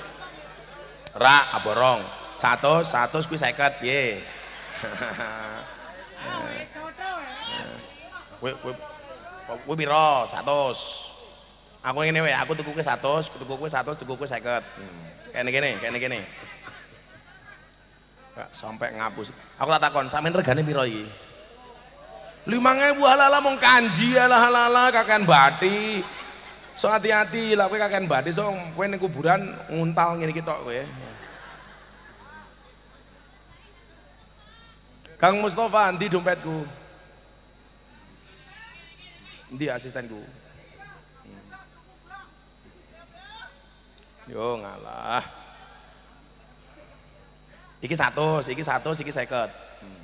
Ra aborong. 100, 100 kuwi 50 piye? Kowe kowe kowe pira? 100. Aku ngene wae, aku tuku kowe 100, tuku kowe 100, tuku kowe 50. Hmm. Kene kene, kene kene. Sampai ngapus. Aku tak takon, sampean regane pira iki? 5000 halala mong kanji ala halala kakean bati. So hati-hati lah kowe kakean bati so kowe ning kuburan nguntal ngene iki tok kowe. Kang Mustafa, ndi dompetku? Ndi asistenku? Yo ngalah. Iki satu, iki satu, iki seket. Hmm.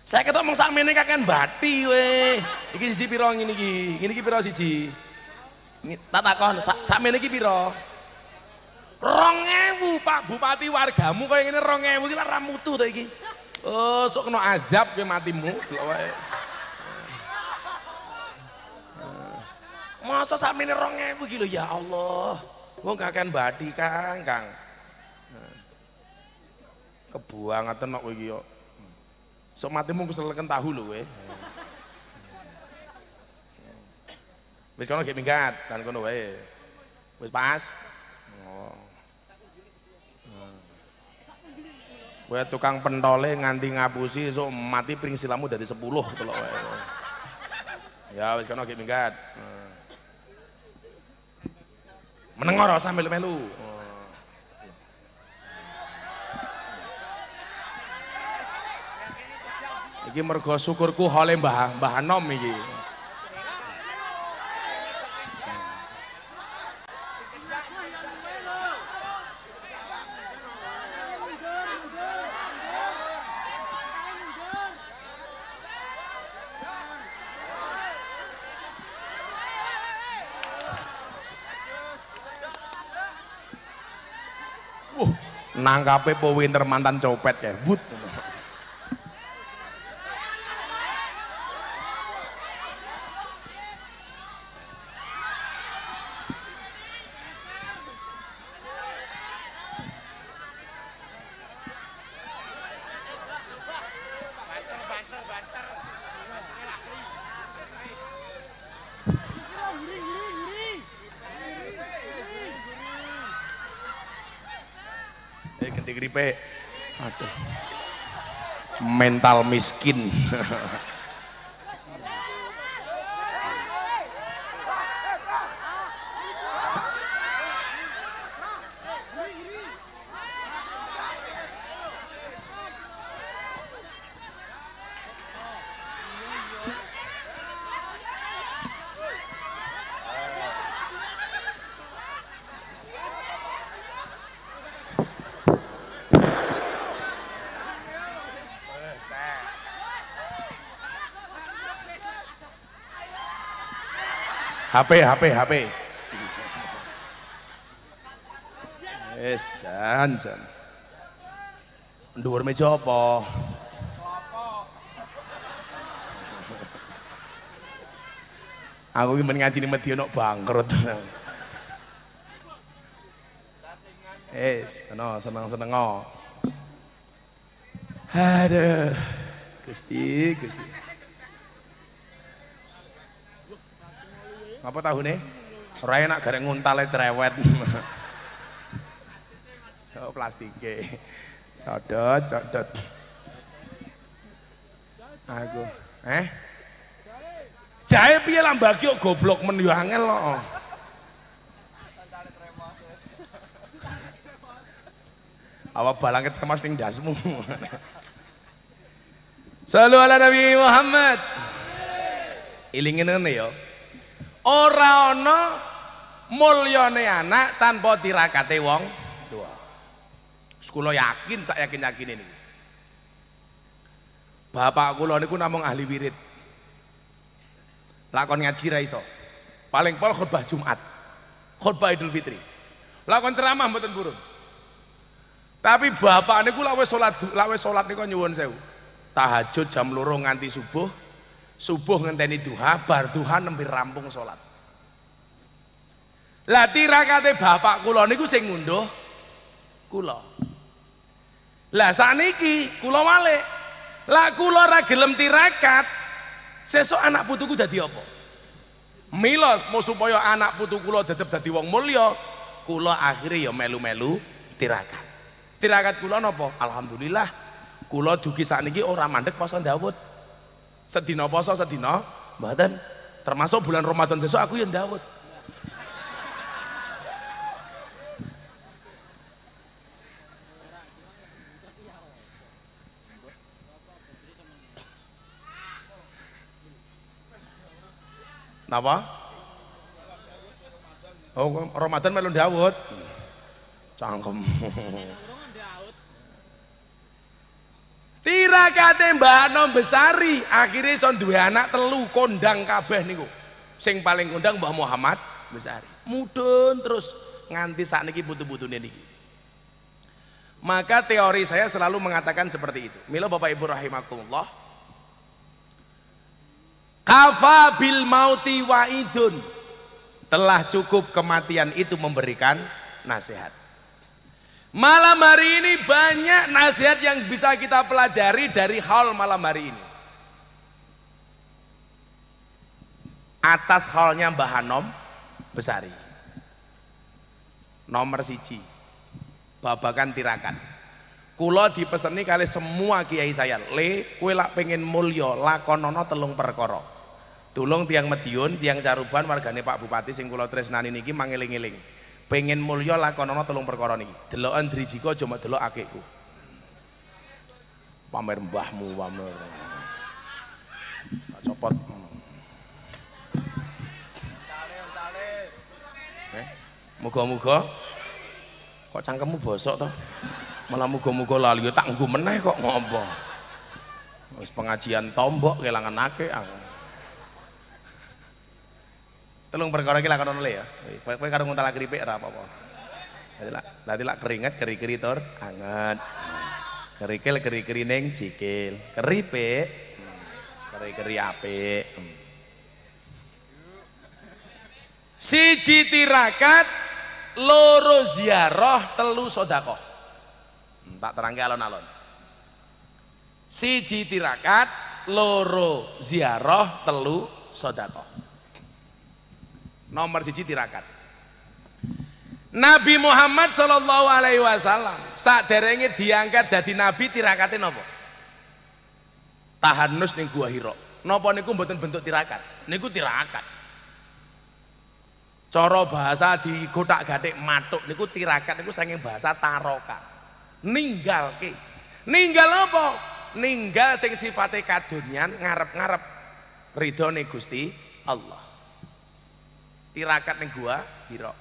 Saya ketemu sak mene kakean bati we. Iki sisi piro ngene iki? Ngene iki piro siji? Ini tak takon, sak mene iki piro? 2000 Pak Bupati wargamu kaya ngene 2000 iki lara mutu to iki. Oh, sok kena azab kowe matimu, wae. Masa sakmene 2000 iki lho ya Allah. Wong kakean bati Kang, Kang. Kebuangeten kok iki yo. Sok matimu keseleken tahu lho kowe. Wis kono ge minggat, dan kono wae. Wis pas. Oh. Tukang pentole nganti ngapusi sok mati pring silamu dari 10 delok wae. Ya wis kono ge minggat. Menengor sambil melu. Iki mergo syukurku hole Mbah Mbah Nom iki. Nangkape po winter mantan copet ya. Wut. Eh ganti gripe. Aduh. Mental miskin. HP, HP, HP. Wis, jan, jan. Dhuwur meja apa? Aku iki men ngaji ning Medya nok bangkrut. Wis, kena seneng-seneng. Aduh. Gusti, Gusti. Apa tahune? Ora enak garek nguntale cerewet. oh, plastike. Codot, codot. Aku. Eh? Jahe piye lah mbagi kok goblok men yo angel loh. Awak balang mas ning dasmu. Salu ala Nabi Muhammad. Ilingin ngene ya. Ora ana mulyane anak tanpa tirakate wong tua. Kula yakin sak yakin-yakin ini. Bapak kula niku namung ahli wirid. Lakon ngaji ra iso. Paling pol khutbah Jumat. Khutbah Idul Fitri. Lakon ceramah mboten purun. Tapi bapak niku lak wis salat lak wis salat niku nyuwun sewu. Tahajud jam loro nganti subuh. Subuh ngenteni duha, bar duha nembe rampung salat. Lah tirakate bapak kula niku sing ngunduh kula. Lah saniki kula wale. Lah kula ora gelem tirakat, sesuk anak putuku dadi apa? Mila mau supaya anak putu kula tetep dadi wong mulya, kula akhirnya ya melu-melu tirakat. Tirakat kula napa? Alhamdulillah kula dugi sakniki ora mandek poso Daud. Sedina poso sedina mboten. Termasuk bulan Ramadan sesuk aku ya Daud. Napa? Oh, Ramadan melu Daud. Cangkem. Tirakate Mbah Anom Besari akhirnya son duwe anak telu kondang kabeh niku. Sing paling kondang Mbah Muhammad Besari. Mudun terus nganti saat niki butuh-butuhnya niki. Maka teori saya selalu mengatakan seperti itu. Milo Bapak Ibu rahimakumullah. Kafa bil mauti waidun. Telah cukup kematian itu memberikan nasihat. Malam hari ini banyak nasihat yang bisa kita pelajari dari hal malam hari ini. Atas halnya Mbah Hanom Besari. Nomor siji. Babakan tirakan. Kulo dipeseni kali semua kiai saya. Le, kue lak pengen mulio, lakonono telung perkoro. Tulung tiang Medion, tiang Caruban, wargane Pak Bupati sing kulo tresnani niki mangeling-eling pengen mulya lakonono telung perkara niki. Deloken drijika aja mek delok akikku. Pamer mbahmu pamer. Copot. Eh muga-muga. Kok cangkemmu bosok toh? Malah muga-muga lali. Tak nggo meneh kok ngopo wis pengajian tombok kelangan akeh aku Telung perkara iki lakonon le ya. Kowe karo nguntal keripik ora apa-apa. Dadi lak dadi lak keringet keri-keri tur anget. Kerikil keri-keri ning sikil. Keripik keri-keri apik. Siji tirakat, loro ziarah, telu sedekah. Hmm, tak terangke alon-alon. Siji tirakat, loro ziarah, telu sedekah nomor siji tirakat. Nabi Muhammad Shallallahu Alaihi Wasallam saat derenge diangkat dari Nabi tirakatnya nopo tahanus ning gua hiro nopo niku mboten bentuk tirakat? Niku tirakat. Coro bahasa di kotak gadek matuk niku tirakat niku saking bahasa taroka. Ninggal ke ninggal apa? Ninggal sing sifatnya kadunyan ngarep-ngarep ridhone Gusti Allah tirakat ning gua Hira.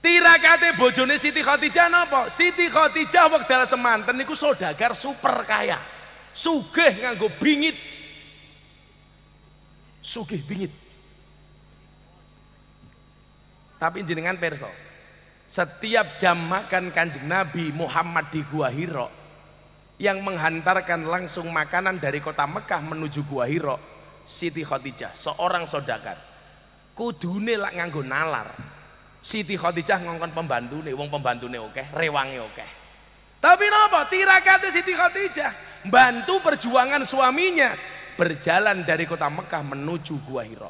Tirakate bojone Siti Khadijah napa? Siti Khadijah wekdal semanten niku saudagar super kaya. Sugih nganggo bingit. Sugih bingit. Tapi jenengan perso setiap jam makan kanjeng Nabi Muhammad di Gua Hiro yang menghantarkan langsung makanan dari kota Mekah menuju Gua Hiro Siti Khadijah seorang saudagar kudune lak nganggo nalar. Siti Khadijah ngongkon pembantune wong pembantune oke rewange oke tapi napa? Tirakate Siti Khadijah. Bantu perjuangan suaminya berjalan dari kota Mekah menuju Gua Hira.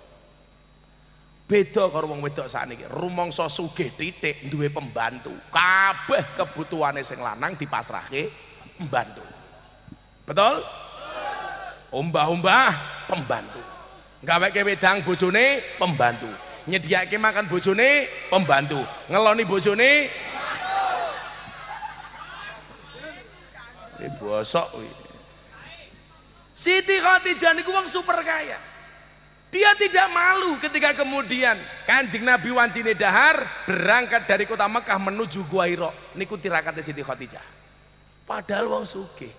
Beda karo wong wedok sakniki. Rumangsa sugih titik duwe pembantu. Kabeh kebutuhane sing lanang dipasrahke pembantu. Betul? Ombah-ombah pembantu. Gawe ke wedang bojone pembantu. Nyediake makan bojone pembantu. Ngeloni bojone Ini bosok Siti Khadijah niku wong super kaya. Dia tidak malu ketika kemudian kanjeng Nabi wancine dahar berangkat dari kota Mekah menuju Gua Hira. Niku tirakate Siti Khadijah. Padahal wong sugih.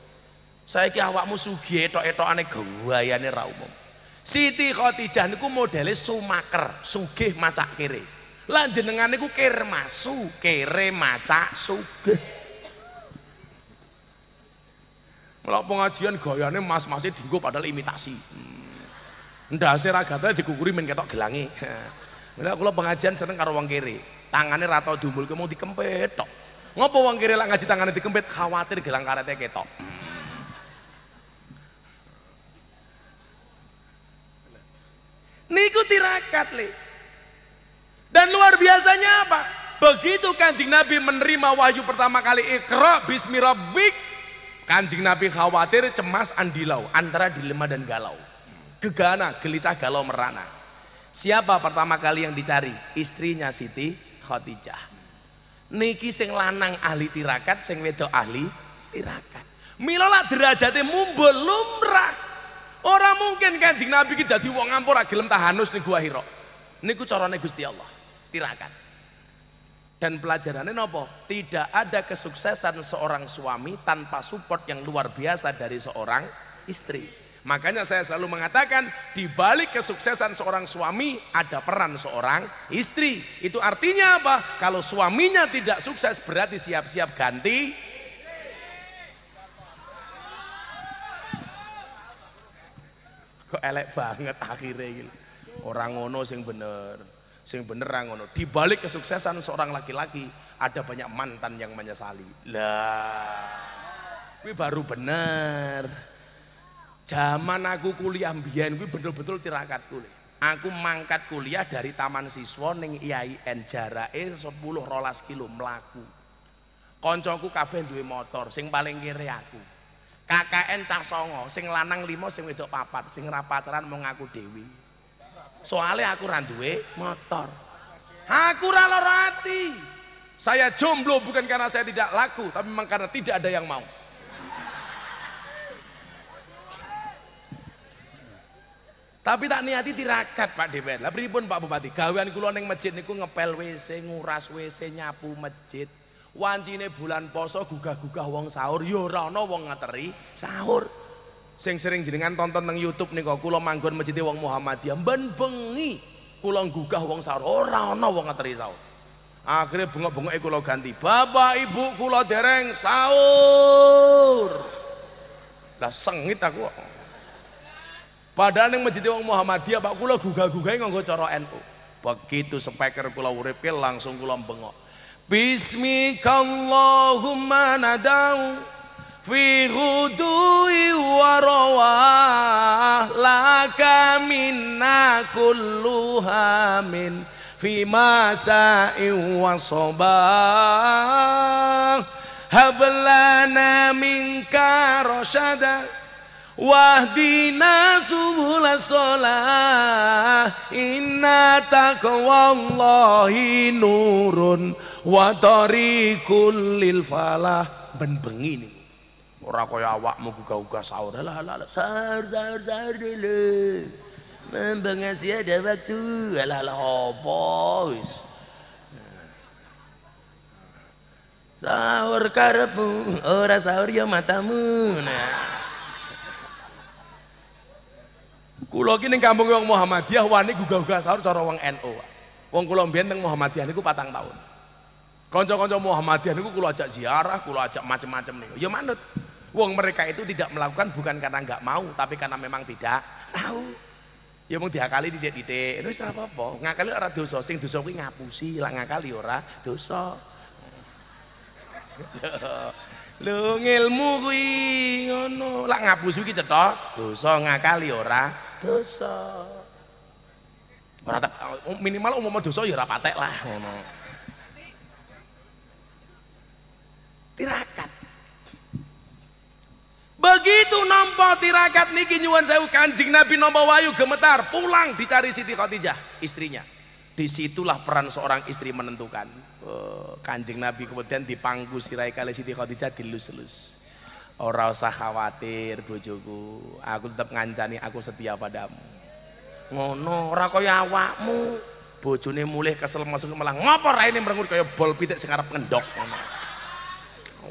Saiki awakmu sugih etok-etokane gawayane ra umum. Siti Khadijah niku modele sumaker, sugih macak kere. Lah jenengan niku masu, kere macak sugih. Melok pengajian gayane mas-mase dinggo padahal imitasi. Ndase ragate dikukuri men ketok gelangi. Nek kula pengajian seneng karo wong kiri. Tangane ra tau diumbulke mau dikempet tok. Ngopo wong kiri lak ngaji tangane dikempet khawatir gelang karete ketok. Hmm. Niku tirakat le. Dan luar biasanya apa? Begitu kanjeng Nabi menerima wahyu pertama kali ikra bismi rabbik Kanjeng Nabi khawatir, cemas, andilau, antara dilema dan galau. Gegana, gelisah, galau, merana. Siapa pertama kali yang dicari? Istrinya Siti Khadijah. Niki sing lanang ahli tirakat, sing wedo ahli tirakat. Milola derajatnya mumbul lumrah. Orang mungkin kanjeng Nabi kita dadi wong ngampur gelem tahanus nih gua hiro. Niku carane Gusti Allah, tirakat. Dan pelajarannya nopo? Tidak ada kesuksesan seorang suami tanpa support yang luar biasa dari seorang istri. Makanya saya selalu mengatakan di balik kesuksesan seorang suami ada peran seorang istri. Itu artinya apa? Kalau suaminya tidak sukses berarti siap-siap ganti Kok elek banget akhirnya. Orang ngono sing bener sing bener ngono. Di balik kesuksesan seorang laki-laki ada banyak mantan yang menyesali. Lah, kuwi baru bener. Zaman aku kuliah mbiyen kuwi betul-betul tirakat kuliah. Aku mangkat kuliah dari taman siswa ning IAIN jarake 10 rolas kilo mlaku. Koncoku kabeh duwe motor, sing paling kiri aku. KKN cah songo, sing lanang limo, sing wedok papat, sing ra pacaran mau ngaku dewi. Soalnya aku randuwe motor. Aku ralor hati saya jomblo bukan karena saya tidak laku tapi memang karena tidak ada yang mau. Tapi tak niati tirakat Pak DPR lah pripun Pak Bupati? Gawean kula ning masjid niku ngepel WC nguras WC nyapu masjid wancine bulan poso gugah-gugah wong sahur yo ora ana wong ngeteri sahur. Sing sering jenengan tonton nang YouTube nih kok kula manggon masjid wong Muhammadiyah ben bengi kula gugah wong sahur ora ana wong ngeteri sahur. Akhirnya bengok-bengoke kula ganti bapak ibu kula dereng sahur. Lah sengit aku padahal yang masjid wong Muhammadiyah pak kula gugah-gugahe nganggo cara NU begitu speaker kula urip langsung kula bengok Bismikallahumma nadau fi ghudui wa rawah. Laka minna kulluha min fi masa'i wa sabah. Hablana minka rasyada wahdina subul salah inna taqwallahi nurun wa tariqul lil falah ben bengi Ora kaya awakmu gugah-gugah sahur. Alah alah sahur sahur sahur dulu. Membang ada waktu. Alah alah apa wis. Sahur karepmu, ora sahur ya matamu. Nah. Kula iki ning kampung wong Muhammadiyah wani gugah-gugah sahur cara wong NU. Wong kula mbiyen teng Muhammadiyah niku patang tahun. Kanca-kanca Muhammadiyah niku kula ajak ziarah, kula ajak macam-macam niku. Ya manut. Wong mereka itu tidak melakukan bukan karena nggak mau, tapi karena memang tidak tahu. Ya mau diakali didik-didik, itu apa-apa. Ngakali ora dosa, sing dosa kuwi ngapusi, lah ngakali ora dosa. Lho ngilmu kuwi ngono, lah ngapusi iki cetha dosa, ngakali ora dosa. Ora minimal umum dosa ya ora patek lah. Tirakat begitu nampa tirakat niki nyuwun sewu kanjeng Nabi nampa wayu gemetar pulang dicari Siti Khadijah istrinya di situlah peran seorang istri menentukan oh, kanjeng Nabi kemudian dipangku sirai kali Siti Khadijah dilus-lus Ora usah khawatir bojoku, aku tetap ngancani aku setia padamu. Ngono, ora kaya awakmu. Bojone mulih kesel masuk malah ngopo raine merengut kaya bol pitik sing arep ngendok ngono.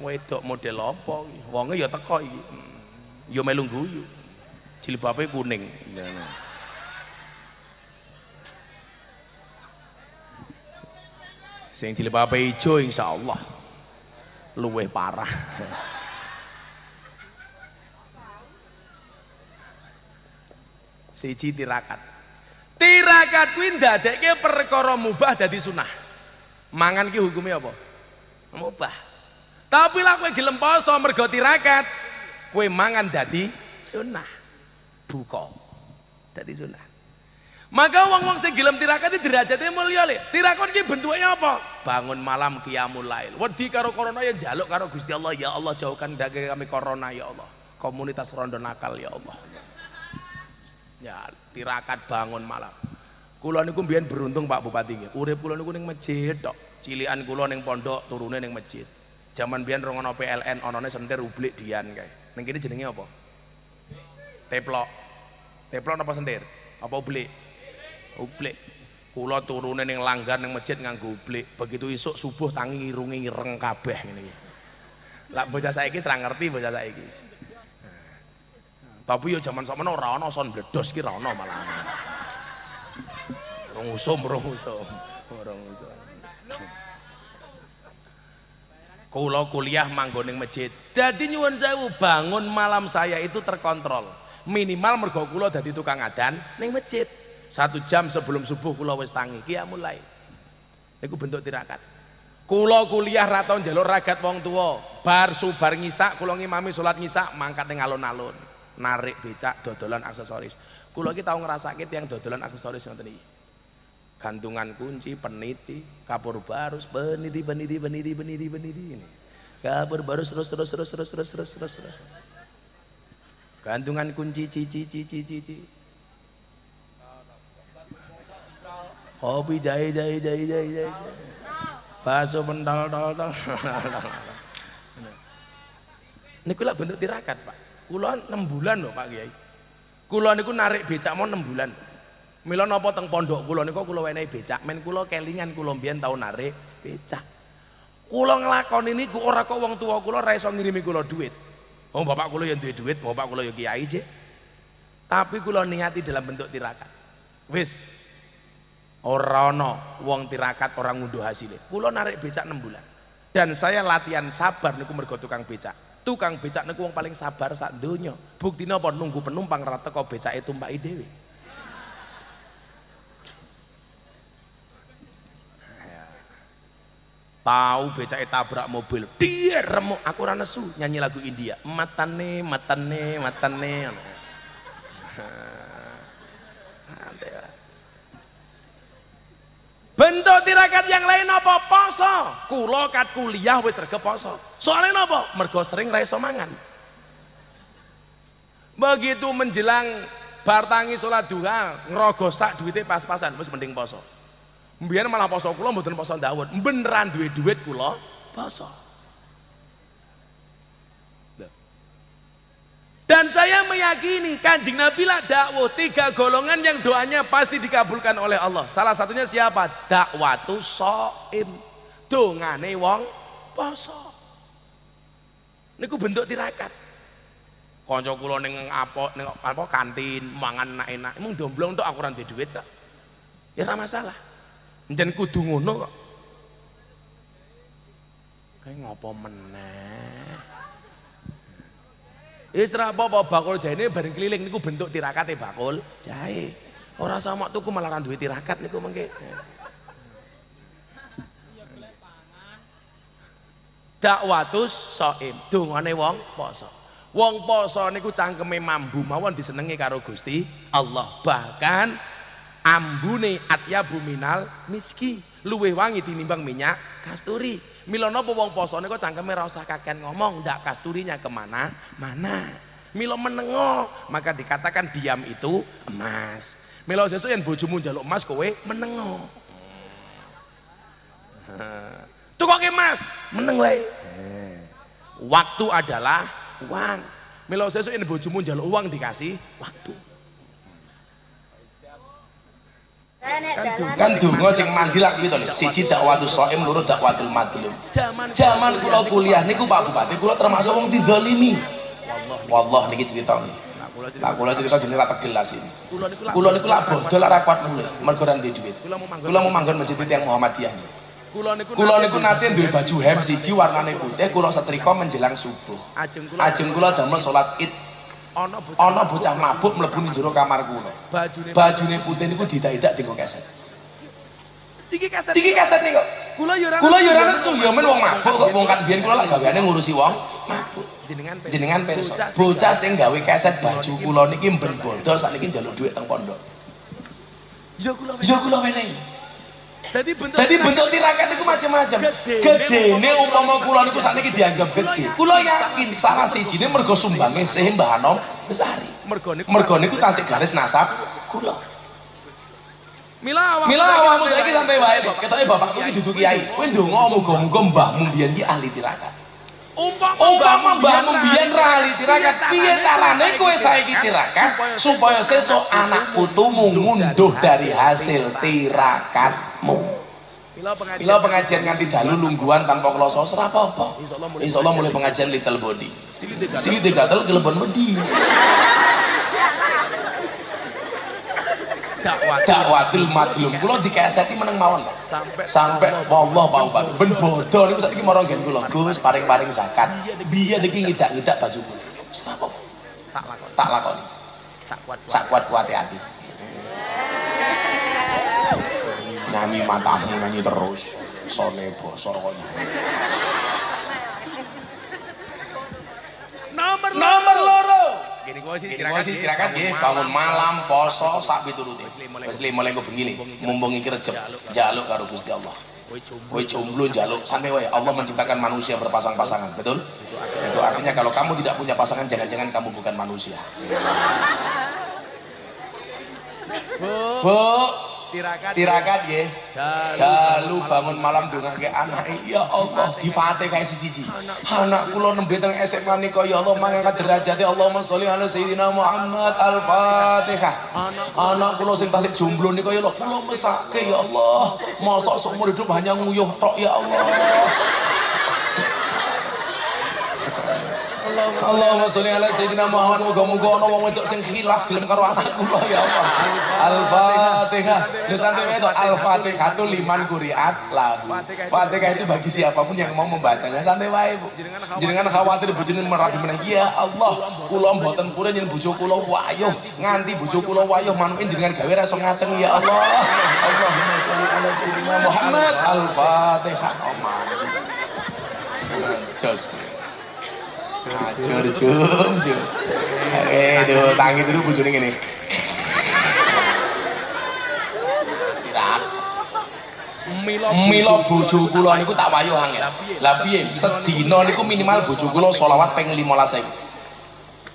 Wedok model apa iki? Wonge ya teko iki. Hmm. Ya melu guyu. Jilbabe kuning. Sing jilbabe ijo insyaallah luweh parah. siji tirakat. Tirakat kuwi ndadekke perkara mubah dadi sunah mangan ki hukumnya apa? Mubah. Tapi lah kowe gelem poso mergo tirakat kowe mangan dadi sunah buka. Dadi sunah maka wong-wong sing gelem tirakat iki derajate mulya le. Tirakat iki bentuknya apa? Bangun malam qiyamul lail. Wedi karo corona ya njaluk karo Gusti Allah. Ya Allah jauhkan dari kami corona ya Allah. Komunitas rondo nakal ya Allah Ya, tirakat bangun malam. Kulo niku mbiyen beruntung Pak Bupati nggih. Urip kula niku ning masjid tok. Cilikan kula ning pondok, turune ning masjid. Zaman biyen rong PLN, anane sentir ublik dian kae. Ning kene jenenge apa? Teplok. Teplok napa sentir? Apa ublik? Ublik. Kula turune ning langgar ning masjid nganggo ublik. Begitu isuk subuh tangi ngirungi ngireng kabeh ngene iki. Lah bocah saiki ngerti bocah saiki. Tapi ya zaman sakmene ora ana son bledos ki ora ana malah. Rong usum, rong usum. Usum. Kula kuliah manggon ning masjid. Dadi nyuwun sewu bangun malam saya itu terkontrol. Minimal mergo kula dadi tukang adan ning masjid. Satu jam sebelum subuh kula wis tangi. Ki mulai. Niku bentuk tirakat. Kula kuliah ra njaluk ragat wong tuwa. Bar subar ngisak kula ngimami salat ngisak mangkat ning alun-alun narik becak dodolan aksesoris. Kula iki tau ngrasake yang dodolan aksesoris ngoten iki. Gantungan kunci peniti kapur barus peniti peniti peniti peniti peniti ini. Kapur barus terus terus terus terus terus terus terus terus gantungan kunci cici cici cici kopi jahe jahe jahe jahe jahe bakso pentol tol tol. Ini kula bentuk tirakat pak Kula 6 bulan loh Pak Kiai. Kula niku narik becak mau 6 bulan. Mila napa teng pondok kula niku kula wenehi becak, men kula kelingan kula mbiyen tau narik becak. Kula nglakoni niku ora kok wong tua kula ora iso ngirimi kula duit. Oh bapak kula yang duwe duit, bapak kula ya kiai je. Tapi kula niati dalam bentuk tirakat. Wis ora ana wong tirakat orang ngunduh hasilnya. Kula narik becak 6 bulan. Dan saya latihan sabar niku mergo tukang becak tukang becak niku wong paling sabar sak donya. Buktine apa nunggu penumpang ra teko becake tumpaki dhewe. Tahu becake tabrak mobil. Dia remuk? Aku ora nesu. Nyanyi lagu India. Matane matane matane bentuk tirakat yang lain apa? Poso. Kulo kat kuliah wis rega poso. Soalnya apa mergo sering raiso mangan. Begitu menjelang bar tangi sholat duha ngerogosak duitnya pas-pasan wis mending poso. Biar malah poso kulo mboten poso dawud beneran duit kulo poso Dan saya meyakini kanjeng Nabi lah dakwah tiga golongan yang doanya pasti dikabulkan oleh Allah. Salah satunya siapa? Dakwatu soim. Dongane wong poso. Niku bentuk tirakat. Kanca kula ning apa ning apa kantin mangan enak-enak. Emang domblong tok aku ora duit kok. Ya ora masalah. Njen kudu ngono kok. Kayak ngopo meneh? Wis ra apa-apa bakul jahe bareng keliling niku bentuk tirakate bakul jahe. Ora sama tuku malah ra duwe tirakat niku mengke. Dakwatus soim, dongane wong poso. Wong poso niku cangkeme mambu mawon disenengi karo Gusti Allah. Bahkan ambune atyabu minal miski, luwih wangi tinimbang minyak kasturi. Mila napa wong posone kok cangkeme ora usah ngomong, ndak kasturinya ke mana mana. Milo menengo, maka dikatakan diam itu emas. Milo sesuk yang bojomu njaluk emas kowe menengo. Tukoke emas, meneng wae. Waktu adalah uang. Milo sesuk yang bojomu njaluk uang dikasih waktu. Kan dungo sing mandi lak gitu nih siji dakwatu soem loro dakwatul madlum zaman kula kuliah niku Pak Bupati. Kula termasuk wong dizalimi. Wallah niki cerita nih Lah kula cerita jenenge ra tegel las ini. Kula niku lak bodol ora kuat mulih mergo ra duwe dhuwit. Kula mau manggon masjid tiyang Muhammadiyah. Kula niku nate duwe baju hem siji warnane putih kula setrika menjelang subuh. Ajeng kula damel salat Id ana bocah mabuk mlebu ning jero kamar kula. Bajune putih niku didak-idak dienggo keset. Iki keset. Iki keset niku. Kula yo ora Kula yo ora nesu yo men wong mabuk kok wong kan biyen kula lak gaweane ngurusi wong mabuk. Jenengan jenengan pirsa. Bocah sing gawe keset baju kula niki mben bondo sakniki njaluk dhuwit teng pondok. Yo kula yo kula wenehi. Dadi bentuk Dadi bentuk tirakat niku macam-macam. Gedene umpama kula niku sakniki dianggap gede. Kula yakin salah sijine mergo sumbange sih Mbah Anom Besari. Mergo niku tasik garis nasab kula. Mila awakmu Mila awakmu saiki sampai wae kok. Ketoke bapakku iki dudu kiai. Kowe ndonga muga-muga mbahmu biyen ki ahli tirakat. Umpama mbahmu biyen ra ahli tirakat, piye carane kowe saiki tirakat supaya sesuk anak putumu ngunduh dari hasil tirakatmu. Mila pengajian nganti dalu lungguan tanpa kloso ora apa-apa. Insyaallah mulai pengajian little body. Sili digatel kelebon wedi. dakwatil madlum. Kula dikeseti meneng mawon sampai sampai Allah. Pak Bupati ben bodoh niku saiki marang gen kula Gus paring-paring zakat. Biyen iki ngidak-ngidak baju kula apa tak lakoni. Tak lakoni. Sak kuat kuat hati nyanyi matamu nyanyi terus. Sone bosor kok nomor nomor loro. Gini gua sih tirakat sih nggih bangun malam poso sak piturute. Wis lima lengko bengi mumpung iki rejeb jaluk karo Gusti Allah. Kowe jomblo. Jaluk. Sampe wae Allah menciptakan manusia berpasang-pasangan, betul? Itu artinya. Kalau kamu tidak punya pasangan jangan-jangan kamu bukan manusia. Bu, tirakat tirakat nggih. Dalu bangun malam dongake anak. Ya Allah di Fatihah sisi siji anak. Kula nembe teng SMA nika ya Allah mangangkat derajate Allahumma sholli ala sayyidina Muhammad al-Fatihah. Anak kula sing tasik jomblo nika ya Allah kula mesake ya Allah. Mosok seumur hidup hanya nguyuh tok ya Allah Allahumma sholli ala sayyidina Muhammad muga-muga ana wong wedok sing khilaf gelem karo anak kula ya Allah. Al-Fatihah. Lha santai to Al-Fatihah itu liman kuriat lahu. Fatihah itu bagi siapa pun yang mau membacanya santai wae, Bu. Jenengan khawatir bojone merabi meneh. Ya Allah, kula mboten purun yen bojo kula wayuh nganti bojo kula wayuh manuke jenengan gawe ra ngaceng ya Allah. Allahumma sholli ala sayyidina Muhammad. Al-Fatihah. Just Ajur jum jum. Eh, tuh tangi dulu bojone ngene. Tirak. Mila bojo kula niku tak wayuh angel. Lah piye? Sedina niku minimal bojo kula selawat ping 15.000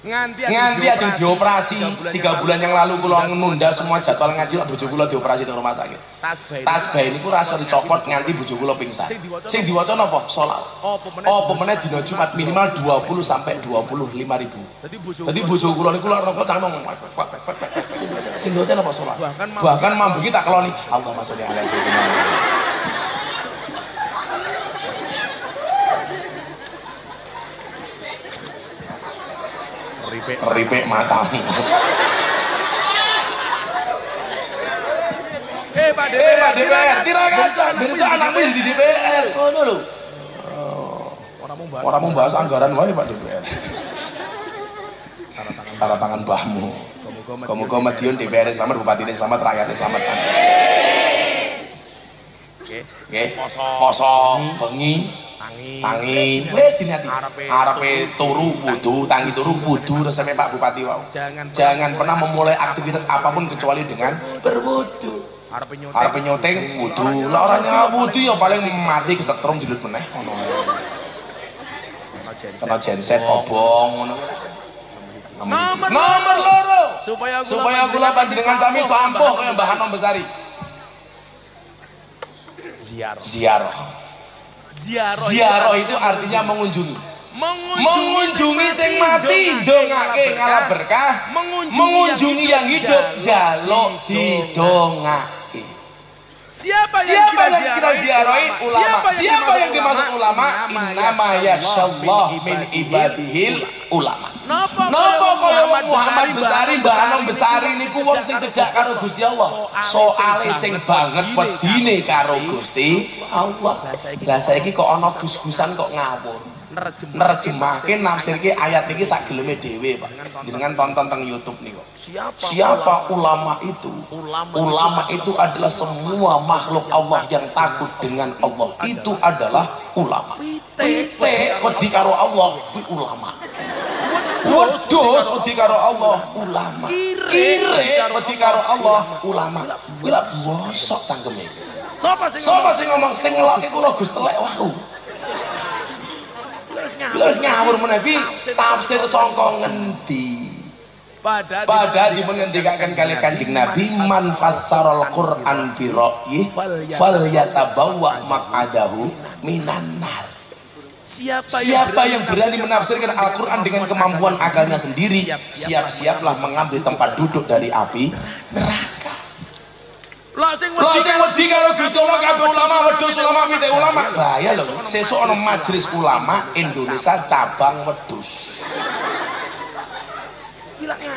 nganti nganti ajeng dioperasi. tiga bulan yang lalu kula nunda semua jadwal ngaji lah bojo kula dioperasi di rumah sakit. Tas bayi niku rasa dicopot nganti bojo kula pingsan. Sing diwaca napa? Salat. Apa meneh? Dina Jumat minimal 20 sampai 25 ribu. Jadi bojo kula. niku lara kok cangkem sing diwaca napa salat? Bahkan mambu. Kita keloni. Allahumma sholli ala sayyidina ripik matamu Eh Pak DPR, eh, Pak DPR, tirakan besok anakmu jadi DPR. Ngono lho. Orang mau bahas anggaran wae Pak DPR. Tanda tangan bahmu. Kamu Madiun DPR selamat, Bupati ini selamat, rakyatnya selamat. Oke, poso, bengi, tangi wis diniati. Arepe turu wudu tangi turu wudu resepnya Pak Bupati wau. Jangan jangan pernah memulai aktivitas apa pun kecuali dengan berwudu. arepe nyoteng wudu. Lah orangnya wudu ya paling mati kesetrum jilid meneh ngono. Kena genset. Obong ngono. Nomor, nomor loro. supaya kula supaya kula panjenengan sami sampuh kaya Mbah Hanom Besari. Ziarah. Ziarah ziarah ziarah itu artinya mengunjungi mengunjungi, mengunjungi sing mati dongake ngalah berkah mengunjungi, mengunjungi yang hidup jaluk didongake siapa, Siapa yang kita ziarahi? ziarahi? Ulama. Siapa yang dimaksud ulama? Innama yasyallah min ibadihil ulama. Napa Napa kaya wong Muhammad Besari, Mbah Anom Besari niku wong sing cedhak karo Gusti Allah. Soale sing banget wedine karo Gusti Allah. Lah saiki kok ana gus-gusan kok ngawur. nerjem Nerjemahke nafsirke ayat iki sak geleme dhewe, Pak. Jenengan tonton teng YouTube niku. siapa Siapa ulama itu? ulama Ulama itu adalah semua makhluk Allah yang takut dengan Allah. Itu adalah ulama. Pite wedi karo Allah kuwi ulama. Wedhus wedi karo Allah ulama. Kire wedi karo Allah ulama. Kuwi lak bosok cangkeme. siapa sing Sapa sing ngomong sing ngelokke kula Gus telek wau. Lha wis ngawur meneh iki tafsir sangka ngendi? pada Padahal dimengendikakan kali kanjeng Nabi man fassarul Quran bi ra'yi falyatabawwa maq'adahu minan nar. Siapa Siapa yang berani menafsirkan Al-Quran dengan kemampuan akalnya sendiri, siap-siaplah mengambil tempat duduk dari api neraka. Sing sing wedi karo Gusti Allah kabeh ulama wedhus ulama pitik ulama. Bahaya lho. Sesuk ana majelis ulama Indonesia cabang wedhus.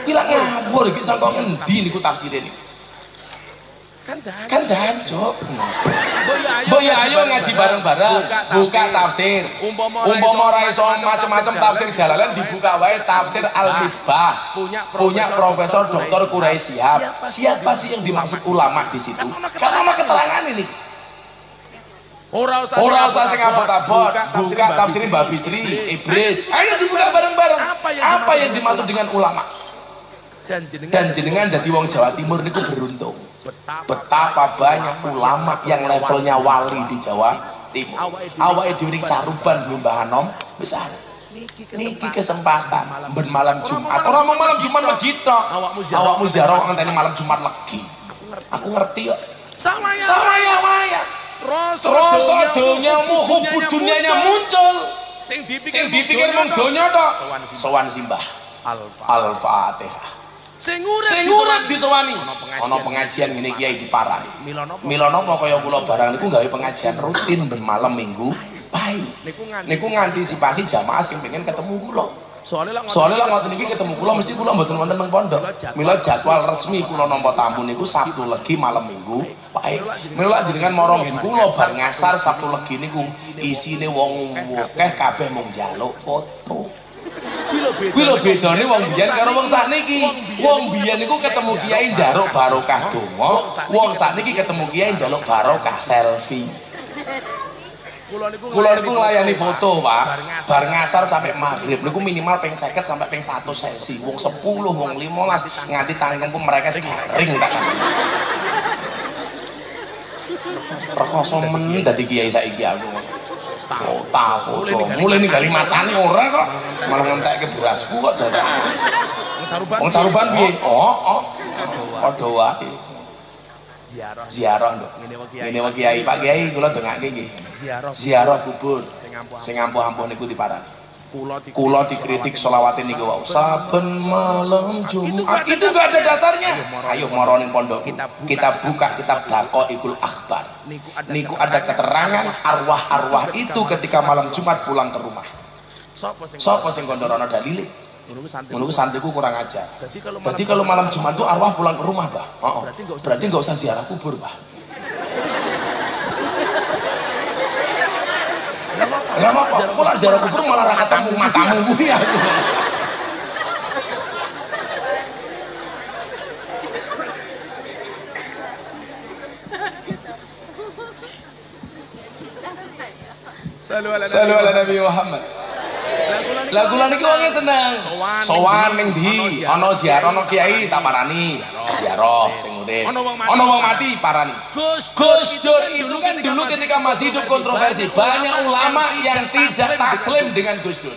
Gila ngawur iki saka ngendi niku tafsire niku? Kan dah Kan dancuk. boya Mbok ya ayo ngaji bareng-bareng, buka tafsir. Umpama ora iso macam-macam tafsir jalalan dibuka wae tafsir Al-Misbah. Punya Punya Profesor Dr. Kurai Siap. Siapa sih yang dimaksud ulama di situ? Kan ana keterangan ini. ora usah Ora usah sing abot-abot, buka tafsir Mbak Bisri, Iblis. Ayo dibuka bareng-bareng. Apa yang dimaksud dengan ulama? dan jenengan Dan jenengan wong Jawa Timur niku beruntung. Betapa banyak ulama yang levelnya wali di Jawa Timur. Awake dhewe ning caruban Mbah Hanom besar. Niki kesempatan ben malam Jumat. Ora mau malam Jumat legi tok. Awakmu ziarah. Awakmu ziarah ngenteni malam Jumat legi. Aku ngerti kok. sama ya Sama ya waya. rasa donyamu hubu dunianya muncul. sing dipikir mung donya tok. Sowan simbah. Al-Fatihah. Sing urip disowani. Ana pengajian. Ngene kiai. Mila napa Mila napa kaya kula barang niku gawe pengajian rutin ben malam minggu baik. niku nganti Niku ngantisipasi jamaah sing pengen ketemu kula. soalnya lah Soalnya lah ngoten iki ketemu kula mesti kula mboten wonten teng pondok. Mila jadwal resmi kula nampa tamu niku Sabtu legi malam minggu baik. Mila jenengan mara nggen kula bar ngasar Sabtu legi niku isine wong akeh kabeh mung njaluk foto. Kuwi lho bedane wong biyen karo wong sakniki. Wong biyen niku ketemu kiai njaluk barokah donga, wong sakniki ketemu kiai njaluk barokah selfie. kula niku nglayani foto, Pak. Bar ngasar sampai maghrib niku minimal ping 50 sampai ping 100 sesi. Wong 10, wong 15 nganti cangkemku mereka sing kering tak kan. Rekoso men dadi kiai saiki aku. Foto, foto. Mulai ningali matane ora kok. Malah ngentekke berasku kok dadak. wong caruban piye? Oh, oh. Padha wae. ziarah Ziarah, Nduk. Ngene wae Kiai. Pak Kiai kula dongake nggih. ziarah kubur. Sing ampuh-ampuh niku diparani. Kula Kula dikritik selawatin niku wau. Saben malam Jumat. Itu enggak ada dasarnya. Ayo moro ning pondok. Kita buka kitab Daqaiqul Akhbar. niku ada Niku ada keterangan arwah-arwah itu ketika malam Jumat pulang ke rumah. sapa sing kondorono dalile? Menurut santriku kurang ajar. Jadi kalau malam Jumat itu arwah pulang ke rumah, Bah. Oh, Berarti usah Berarti nggak usah ziarah kubur, Bah. Lah apa? Kok lah ziarah kubur malah ra ketemu matamu kuwi aku. Salu ala Nabi Muhammad. Lah kula niki wonge seneng. Sowan ning ndi? ndi? Ana ziarah ana kiai tak parani. Ziarah sing urip. Ana wong mati. Parani. Gus Gus Dur itu kan dulu ketika masih hidup kontroversi banyak ulama yang tidak taslim dengan Gus Dur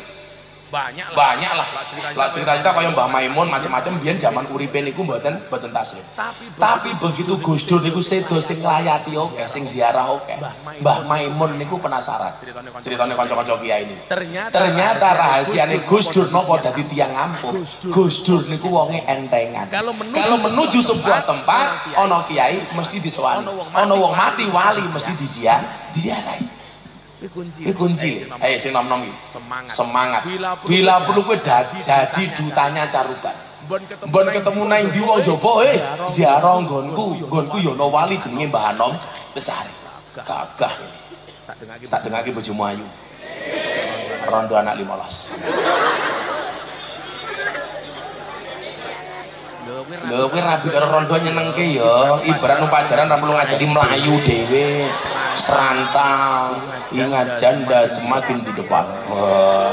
banyak lah. Banyak lah. Lah cerita-cerita kaya Mbah Maimun macam-macam biyen zaman uripe niku mboten mboten taslim Tapi tapi begitu Gus Dur niku sedo sing nglayati oke sing ziarah oke. Mbah Maimun. Niku penasaran. Ceritane kanca- ceritane kanca-kanca kiai. ini. Ternyata ternyata rahasiane Gus Dur nopo dadi tiang ampuh Gus Dur. Niku wonge entengan. Kalau menuju sebuah tempat ono kiai. mesti disewani ono wong mati wali mesti diziarahi Iki kunci. Ayo sing nom-nom iki. semangat Semangat. Bila perlu kowe jadi dutanya caruban. Mbon ketemu nang ndi wong jaba eh ziarah nggonku. Nggonku ya ana wali jenenge Mbah Anom besar. Gagah. Tak dengake bojomu ayu. Rondo anak 15. Lho kuwi rabi karo rondo nyenengke ya. Ibarat nu pajaran ra perlu ngajari melayu dhewe. Serantang, ingat janda semakin di depan. Wah,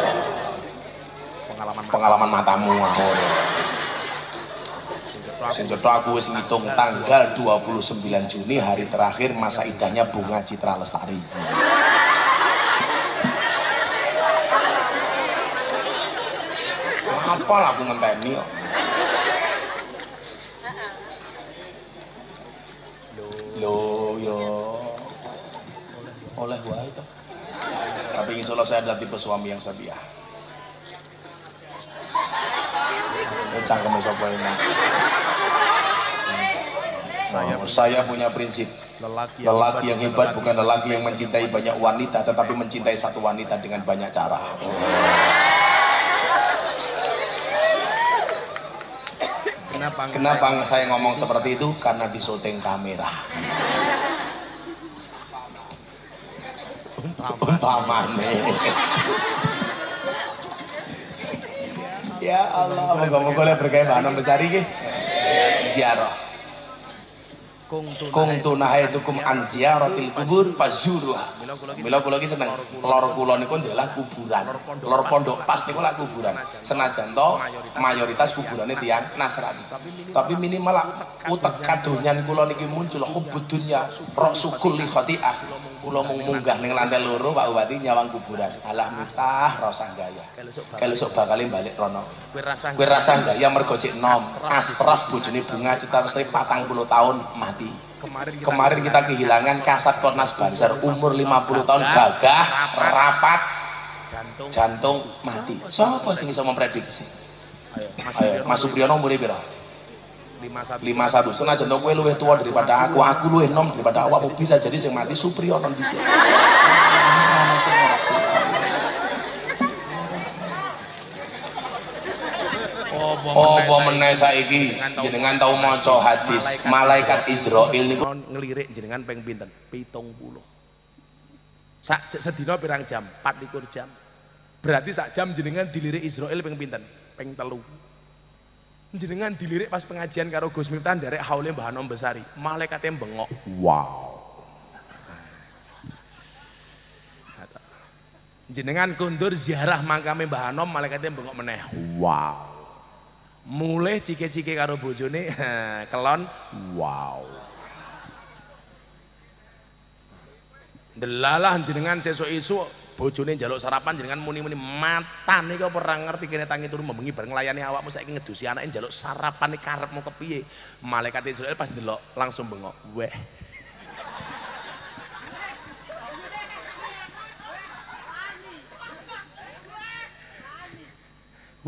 pengalaman pengalaman matamu ngono. Sing aku wis ngitung tanggal 29 Juni hari terakhir masa idahnya Bunga Citra Lestari. Apa lah aku ngenteni kok. Loh, yo. Oleh wae to. Tapi insya Allah saya adalah tipe suami yang setia. Oh, cangkeme sapa ini? Saya, saya punya prinsip lelaki lelaki yang hebat bukan lelaki yang mencintai banyak wanita tetapi mencintai satu wanita dengan banyak cara kenapa kenapa saya? ngomong seperti itu? Karena di syuting kamera umpamane. Ya Allah. Moga-moga berkah bahan besar iki ziarah kung kung tunahitukum an ziyaratil kubur fazuruha mila kula iki seneng. Lor kula niku ndelok kuburan. lor pondok pas niku lak kuburan. senajan to mayoritas kuburane tiang Nasrani. Tapi minimal utek kadonyan kula niki muncul hubbud dunya rasukul li khati'ah kula mung munggah ning lantai loro Pak Bupati nyawang kuburan. Alah miftah rasa gaya. Kalau sok bakal balik rono. Kowe rasa gaya. mergo cek nom. Asraf bojone bunga cita lestari patang puluh tahun mati. Kemarin kita kehilangan kasat Kornas Banser umur 50 tahun gagah rapat. jantung. Mati. Siapa sing bisa memprediksi? Ayo Mas Supriyono Mas Supriyono umur piro 51 51 senajan to kowe luwih tua daripada aku aku luwih nom daripada awakmu bisa jadi sing mati sing ora kuat. apa meneh saiki. jenengan tau maca hadis malaikat Israel. Niku ngelirik jenengan peng pinten? 70 sak sedina pirang jam? 24 jam. Berarti sak jam jenengan dilirik Israel peng pinten? Peng telu jenengan dilirik pas pengajian karo Gus Miftah derek haule Mbah Anom Besari malaikatnya bengok Wow. jenengan kundur ziarah makame Mbah Anom malaikatnya bengok meneh Wow. mulai cike-cike karo bojone kelon Wow. Delalah jenengan sesuk isu bojone njaluk sarapan jenengan muni-muni matane kok ora ngerti kene tangi turu membengi bareng layani awakmu saiki ngedusi anake njaluk sarapan karepmu kepiye malaikat Israel pas delok langsung bengok weh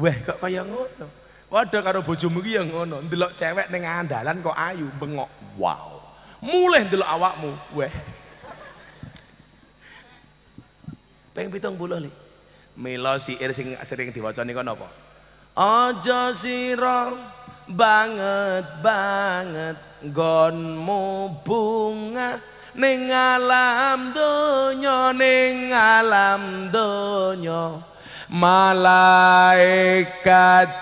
Weh kok kaya ngono. Waduh karo bojomu ki ya ngono, ndelok cewek ning andalan kok ayu bengok. Wow. Mulai ndelok awakmu, weh. Peng pitung puluh li. Mila siir sing sering diwaca niku napa? Aja sira banget banget gonmu bunga ning alam donya ning alam donya malaikat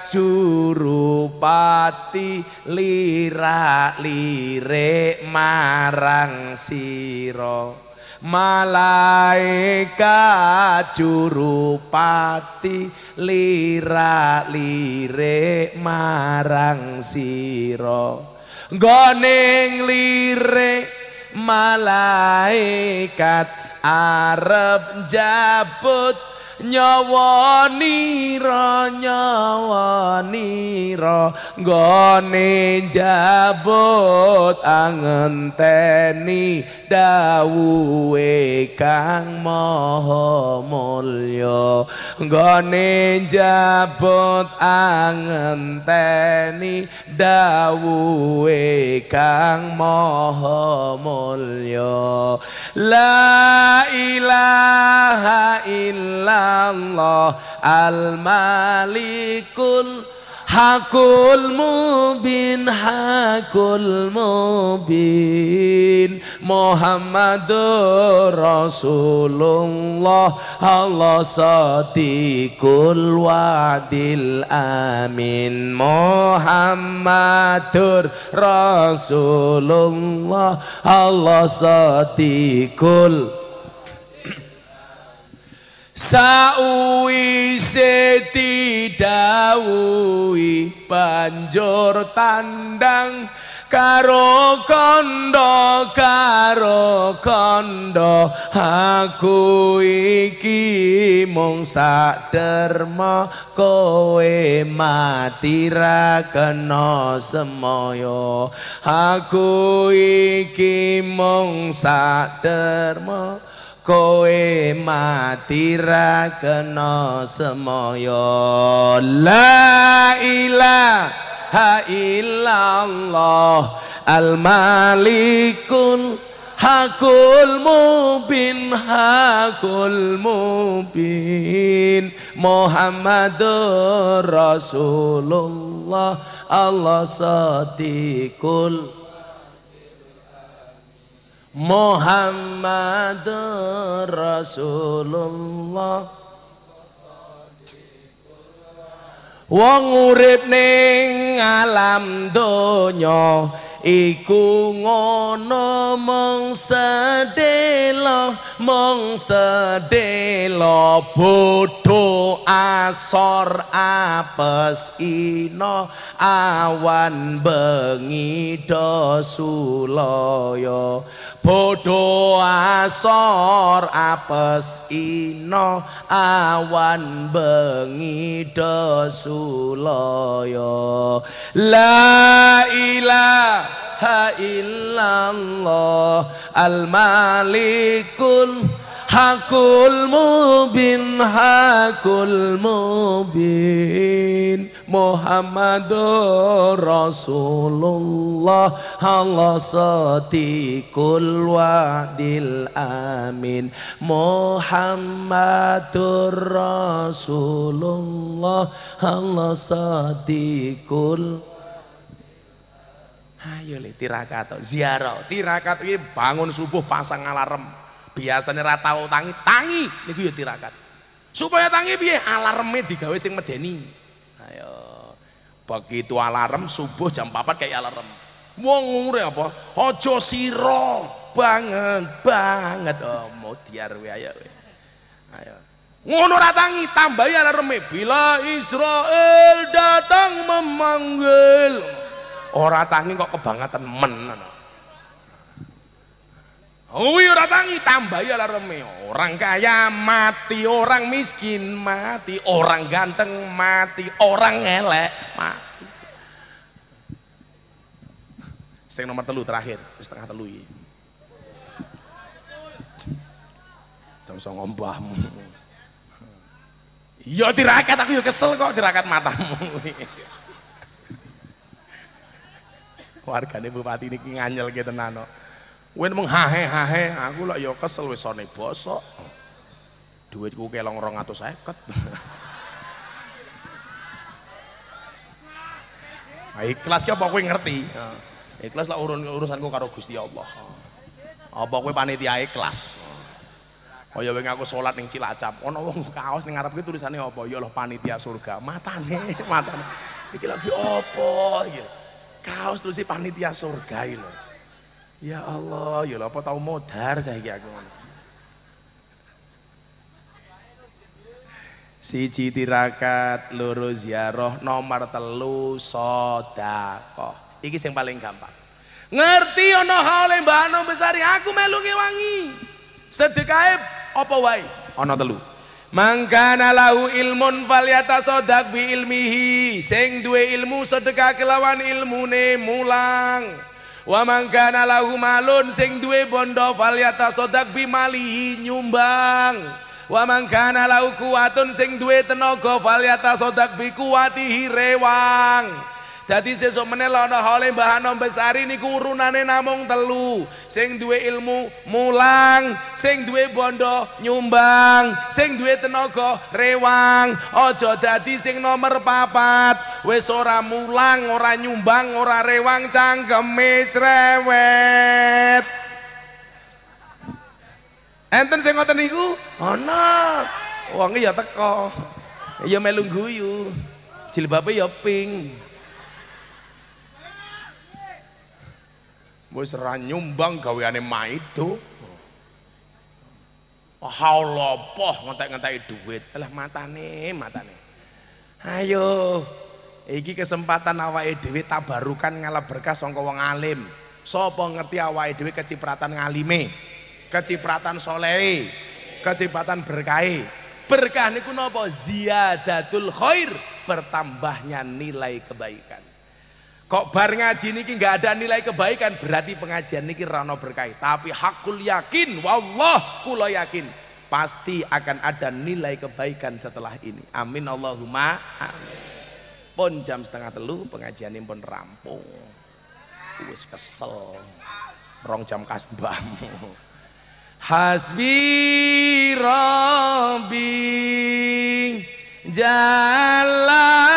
jurupati lirak lirik marang sira malaikat jurupati lira lire marang siro goning lire malaikat arep jabut nyawa nira nyawa nira gone jabut angenteni. Dawuhe kang maha mulya. Gone jabut angenteni. Dawuhe kang maha mulya. La ilaha illallah al malikul Hakul mubin, hakul mubin Muhammadur Rasulullah Allah sadiqul wadil amin Muhammadur Rasulullah Allah sadiqul Sauwise didhawuhi banjur tandang karo kondo karo kondo aku iki mung sak derma kowe mati ra kena semoyo. Aku iki mung sak derma kowe mati ra kena semoyo. La ilaha illallah al malikul hakul mubin hakul mubin. Muhammadur Rasulullah Allah sadiqul Muhammad Rasulullah. Wong urip ning alam donya iku ngono mong sedelo mong sedelo bodho asor apes ino awan bengi do sulaya bodho asor apes ino awan bengi do sulaya la ilaha ilaha illallah. Al malikul hakul mubin hakul mubin. Muhammadur Rasulullah. Allah sadiqul wadil amin. Muhammadur Rasulullah. Allah sadiqul Ayo le tirakat ziarah. Tirakat iki bangun subuh pasang alarm. Biasanya ra tau tangi, tangi niku ya tirakat. Supaya tangi piye? Alarmnya digawe sing medeni. Ayo. Begitu alarm subuh jam 4 kayak alarm. Wong umure apa? Aja sira banget banget oh mau diar we ayo we. Ayo. Ngono ra tangi, tambahi alarmnya bila Israel datang memanggil. Ora tangi kok kebangetan men. Oh ora tangi tambahi alarme. Orang kaya mati, orang miskin mati, orang ganteng mati, orang elek mati. Sing nomor telu terakhir, setengah telu iki. Jam songo mbahmu. Iya tirakat aku ya kesel kok tirakat matamu. Wargane bupati niki nganyel ki tenan kok. Wen mung hahe-hahe, aku lak ya kesel wis sone bosok. Duitku kelong 250. Nah, ikhlas ki apa kowe ngerti? Ikhlas lah urun urusanku karo Gusti Allah. Apa kowe panitia ikhlas? Kaya wingi aku salat ning Cilacap, ana wong kaos ning ngarep ki tulisane apa? Ya Allah panitia surga. Matane, matane. Iki lagi apa iki? Kaos tulis panitia surga lho. Ya Allah, ya apa tau modar saiki aku ngono. Siji tirakat, loro ziarah, nomor telu sedekah. Iki sing paling gampang. Ngerti ana hale mbahno besari aku melu ngewangi. Sedekahe apa wae? Ana telu. Mangkana lahu ilmun falyatasaddaq bi ilmihi. Sing duwe ilmu sedekah kelawan ilmune mulang. Wa mangkana lahu malun sing duwe bondo falyatasaddaq bi malihi nyumbang. Wa mangkana lahu kuwatun sing duwe tenaga falyatasaddaq bi kuwatihi rewang. Dadi sesuk meneh ana hale Mbah Anom Besari niku urunane namung telu. Sing duwe ilmu mulang, sing duwe bondo nyumbang, sing duwe tenaga rewang. Aja dadi sing nomor papat. Wis ora mulang, ora nyumbang, ora rewang cangkeme cerewet. Enten sing ngoten niku? Ana. Wong ya teko. Ya melu guyu. Jilbabe ya pink. Wis ora nyumbang gaweane maido. Haula ngentek-ngenteki duit? Lah matane matane. Ayo iki kesempatan awake dhewe tabarukan ngalah berkah sangka wong alim. Sapa ngerti awake dhewe kecipratan ngalime? Kecipratan solehe? Kecipratan berkahe? Berkah niku napa? Ziyadatul khair bertambahnya nilai kebaikan Kok bar ngaji niki nggak ada nilai kebaikan berarti pengajian niki rano berkah. Tapi hakul yakin, wallah kula yakin pasti akan ada nilai kebaikan setelah ini. Amin Allahumma amin. Pun jam setengah telu pengajian ini pun rampung. Wis kesel. Rong jam kasbamu. Hasbi Rabbi Jalallah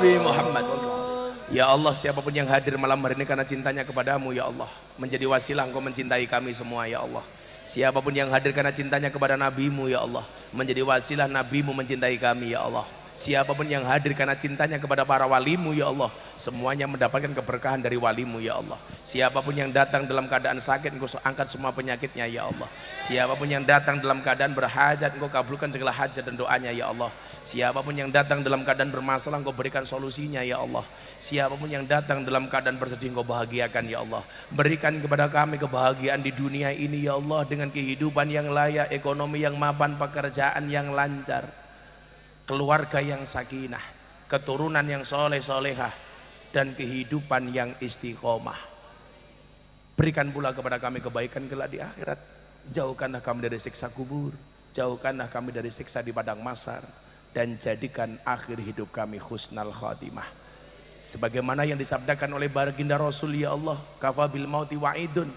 Nabi Muhammad. Ya Allah siapa pun yang hadir malam hari ini karena cintanya kepadamu ya Allah. Menjadi wasilah engkau mencintai kami semua ya Allah. Siapa pun yang hadir karena cintanya kepada nabimu ya Allah. Menjadi wasilah nabimu mencintai kami ya Allah. Siapa pun yang hadir karena cintanya kepada para walimu ya Allah Semuanya mendapatkan keberkahan dari walimu ya Allah Siapa pun yang datang dalam keadaan sakit Engkau angkat semua penyakitnya ya Allah Siapa pun yang datang dalam keadaan berhajat Engkau kabulkan segala hajat dan doanya ya Allah Siapa pun yang datang dalam keadaan bermasalah Engkau berikan solusinya ya Allah. Siapa pun yang datang dalam keadaan bersedih Engkau bahagiakan ya Allah. Berikan kepada kami kebahagiaan di dunia ini ya Allah Dengan kehidupan yang layak Ekonomi yang mapan Pekerjaan yang lancar Keluarga yang sakinah Keturunan yang soleh solehah Dan kehidupan yang istiqomah. Berikan pula kepada kami kebaikan kelak di akhirat. Jauhkanlah kami dari siksa kubur. Jauhkanlah kami dari siksa di padang masar Dan jadikan akhir hidup kami husnal khatimah. Sebagaimana yang disabdakan oleh baginda Rasul ya Allah Kafabil mauti wa'idun.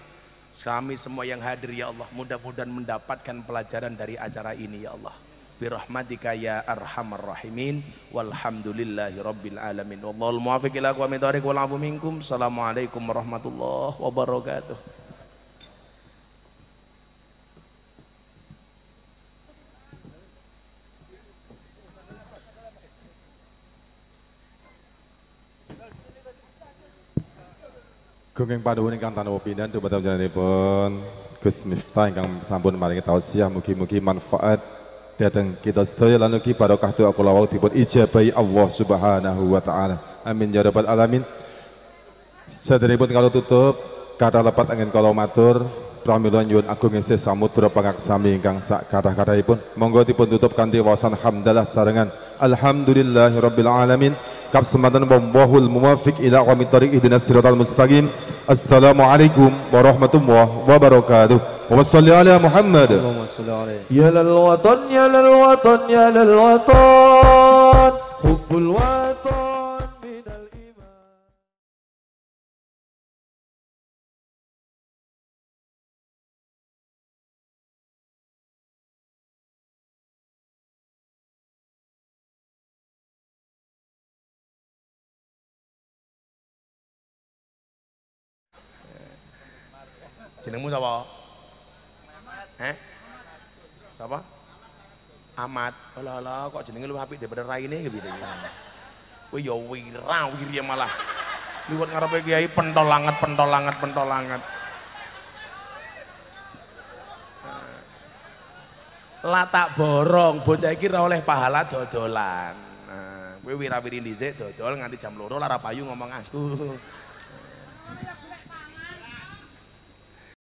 Kami semua yang hadir ya Allah Mudah-mudahan mendapatkan pelajaran dari acara ini ya Allah. Birahmatika ya arhamar rahimin. Walhamdulillahi rabbil alamin. Wallahul muwafiq ila aqwamit thariq wal afu minkum. Assalamualaikum warahmatullahi wabarakatuh Gunging paduhun ingkang tanpa pindan dumateng pun Gus Miftah ingkang sampun maringi tausiah mugi-mugi manfaat datang kita sedaya lan ugi barokah doa kula wau dipun ijabahi Allah Subhanahu wa taala. Amin ya rabbal alamin. Saderipun kalau tutup kata lepat angin kalau matur pramila nyuwun agung isih samudra pangaksami ingkang sak kathah-kathahipun. Monggo dipun tutup kanthi wawasan hamdalah sarengan alhamdulillahirabbil alamin. كبس مدن بمباه الموافق إلى عام الطريق اهدنا الصراط المستقيم. السلام عليكم ورحمة الله وبركاته. وصلي على محمد. يا للوطن يا للوطن يا للوطن. حب الوطن. Jenengmu sapa? Eh? Sapa? Ahmad. Alah alah kok jenenge lu apik daripada raine ya piye. Kowe ya wira wiri malah. Liwat ngarepe kiai pentol anget pentol anget pentol anget. Lah tak borong, bocah iki ora oleh pahala dodolan. Nah, kowe wira-wiri dhisik dodol nganti jam loro lara payu ngomong aku.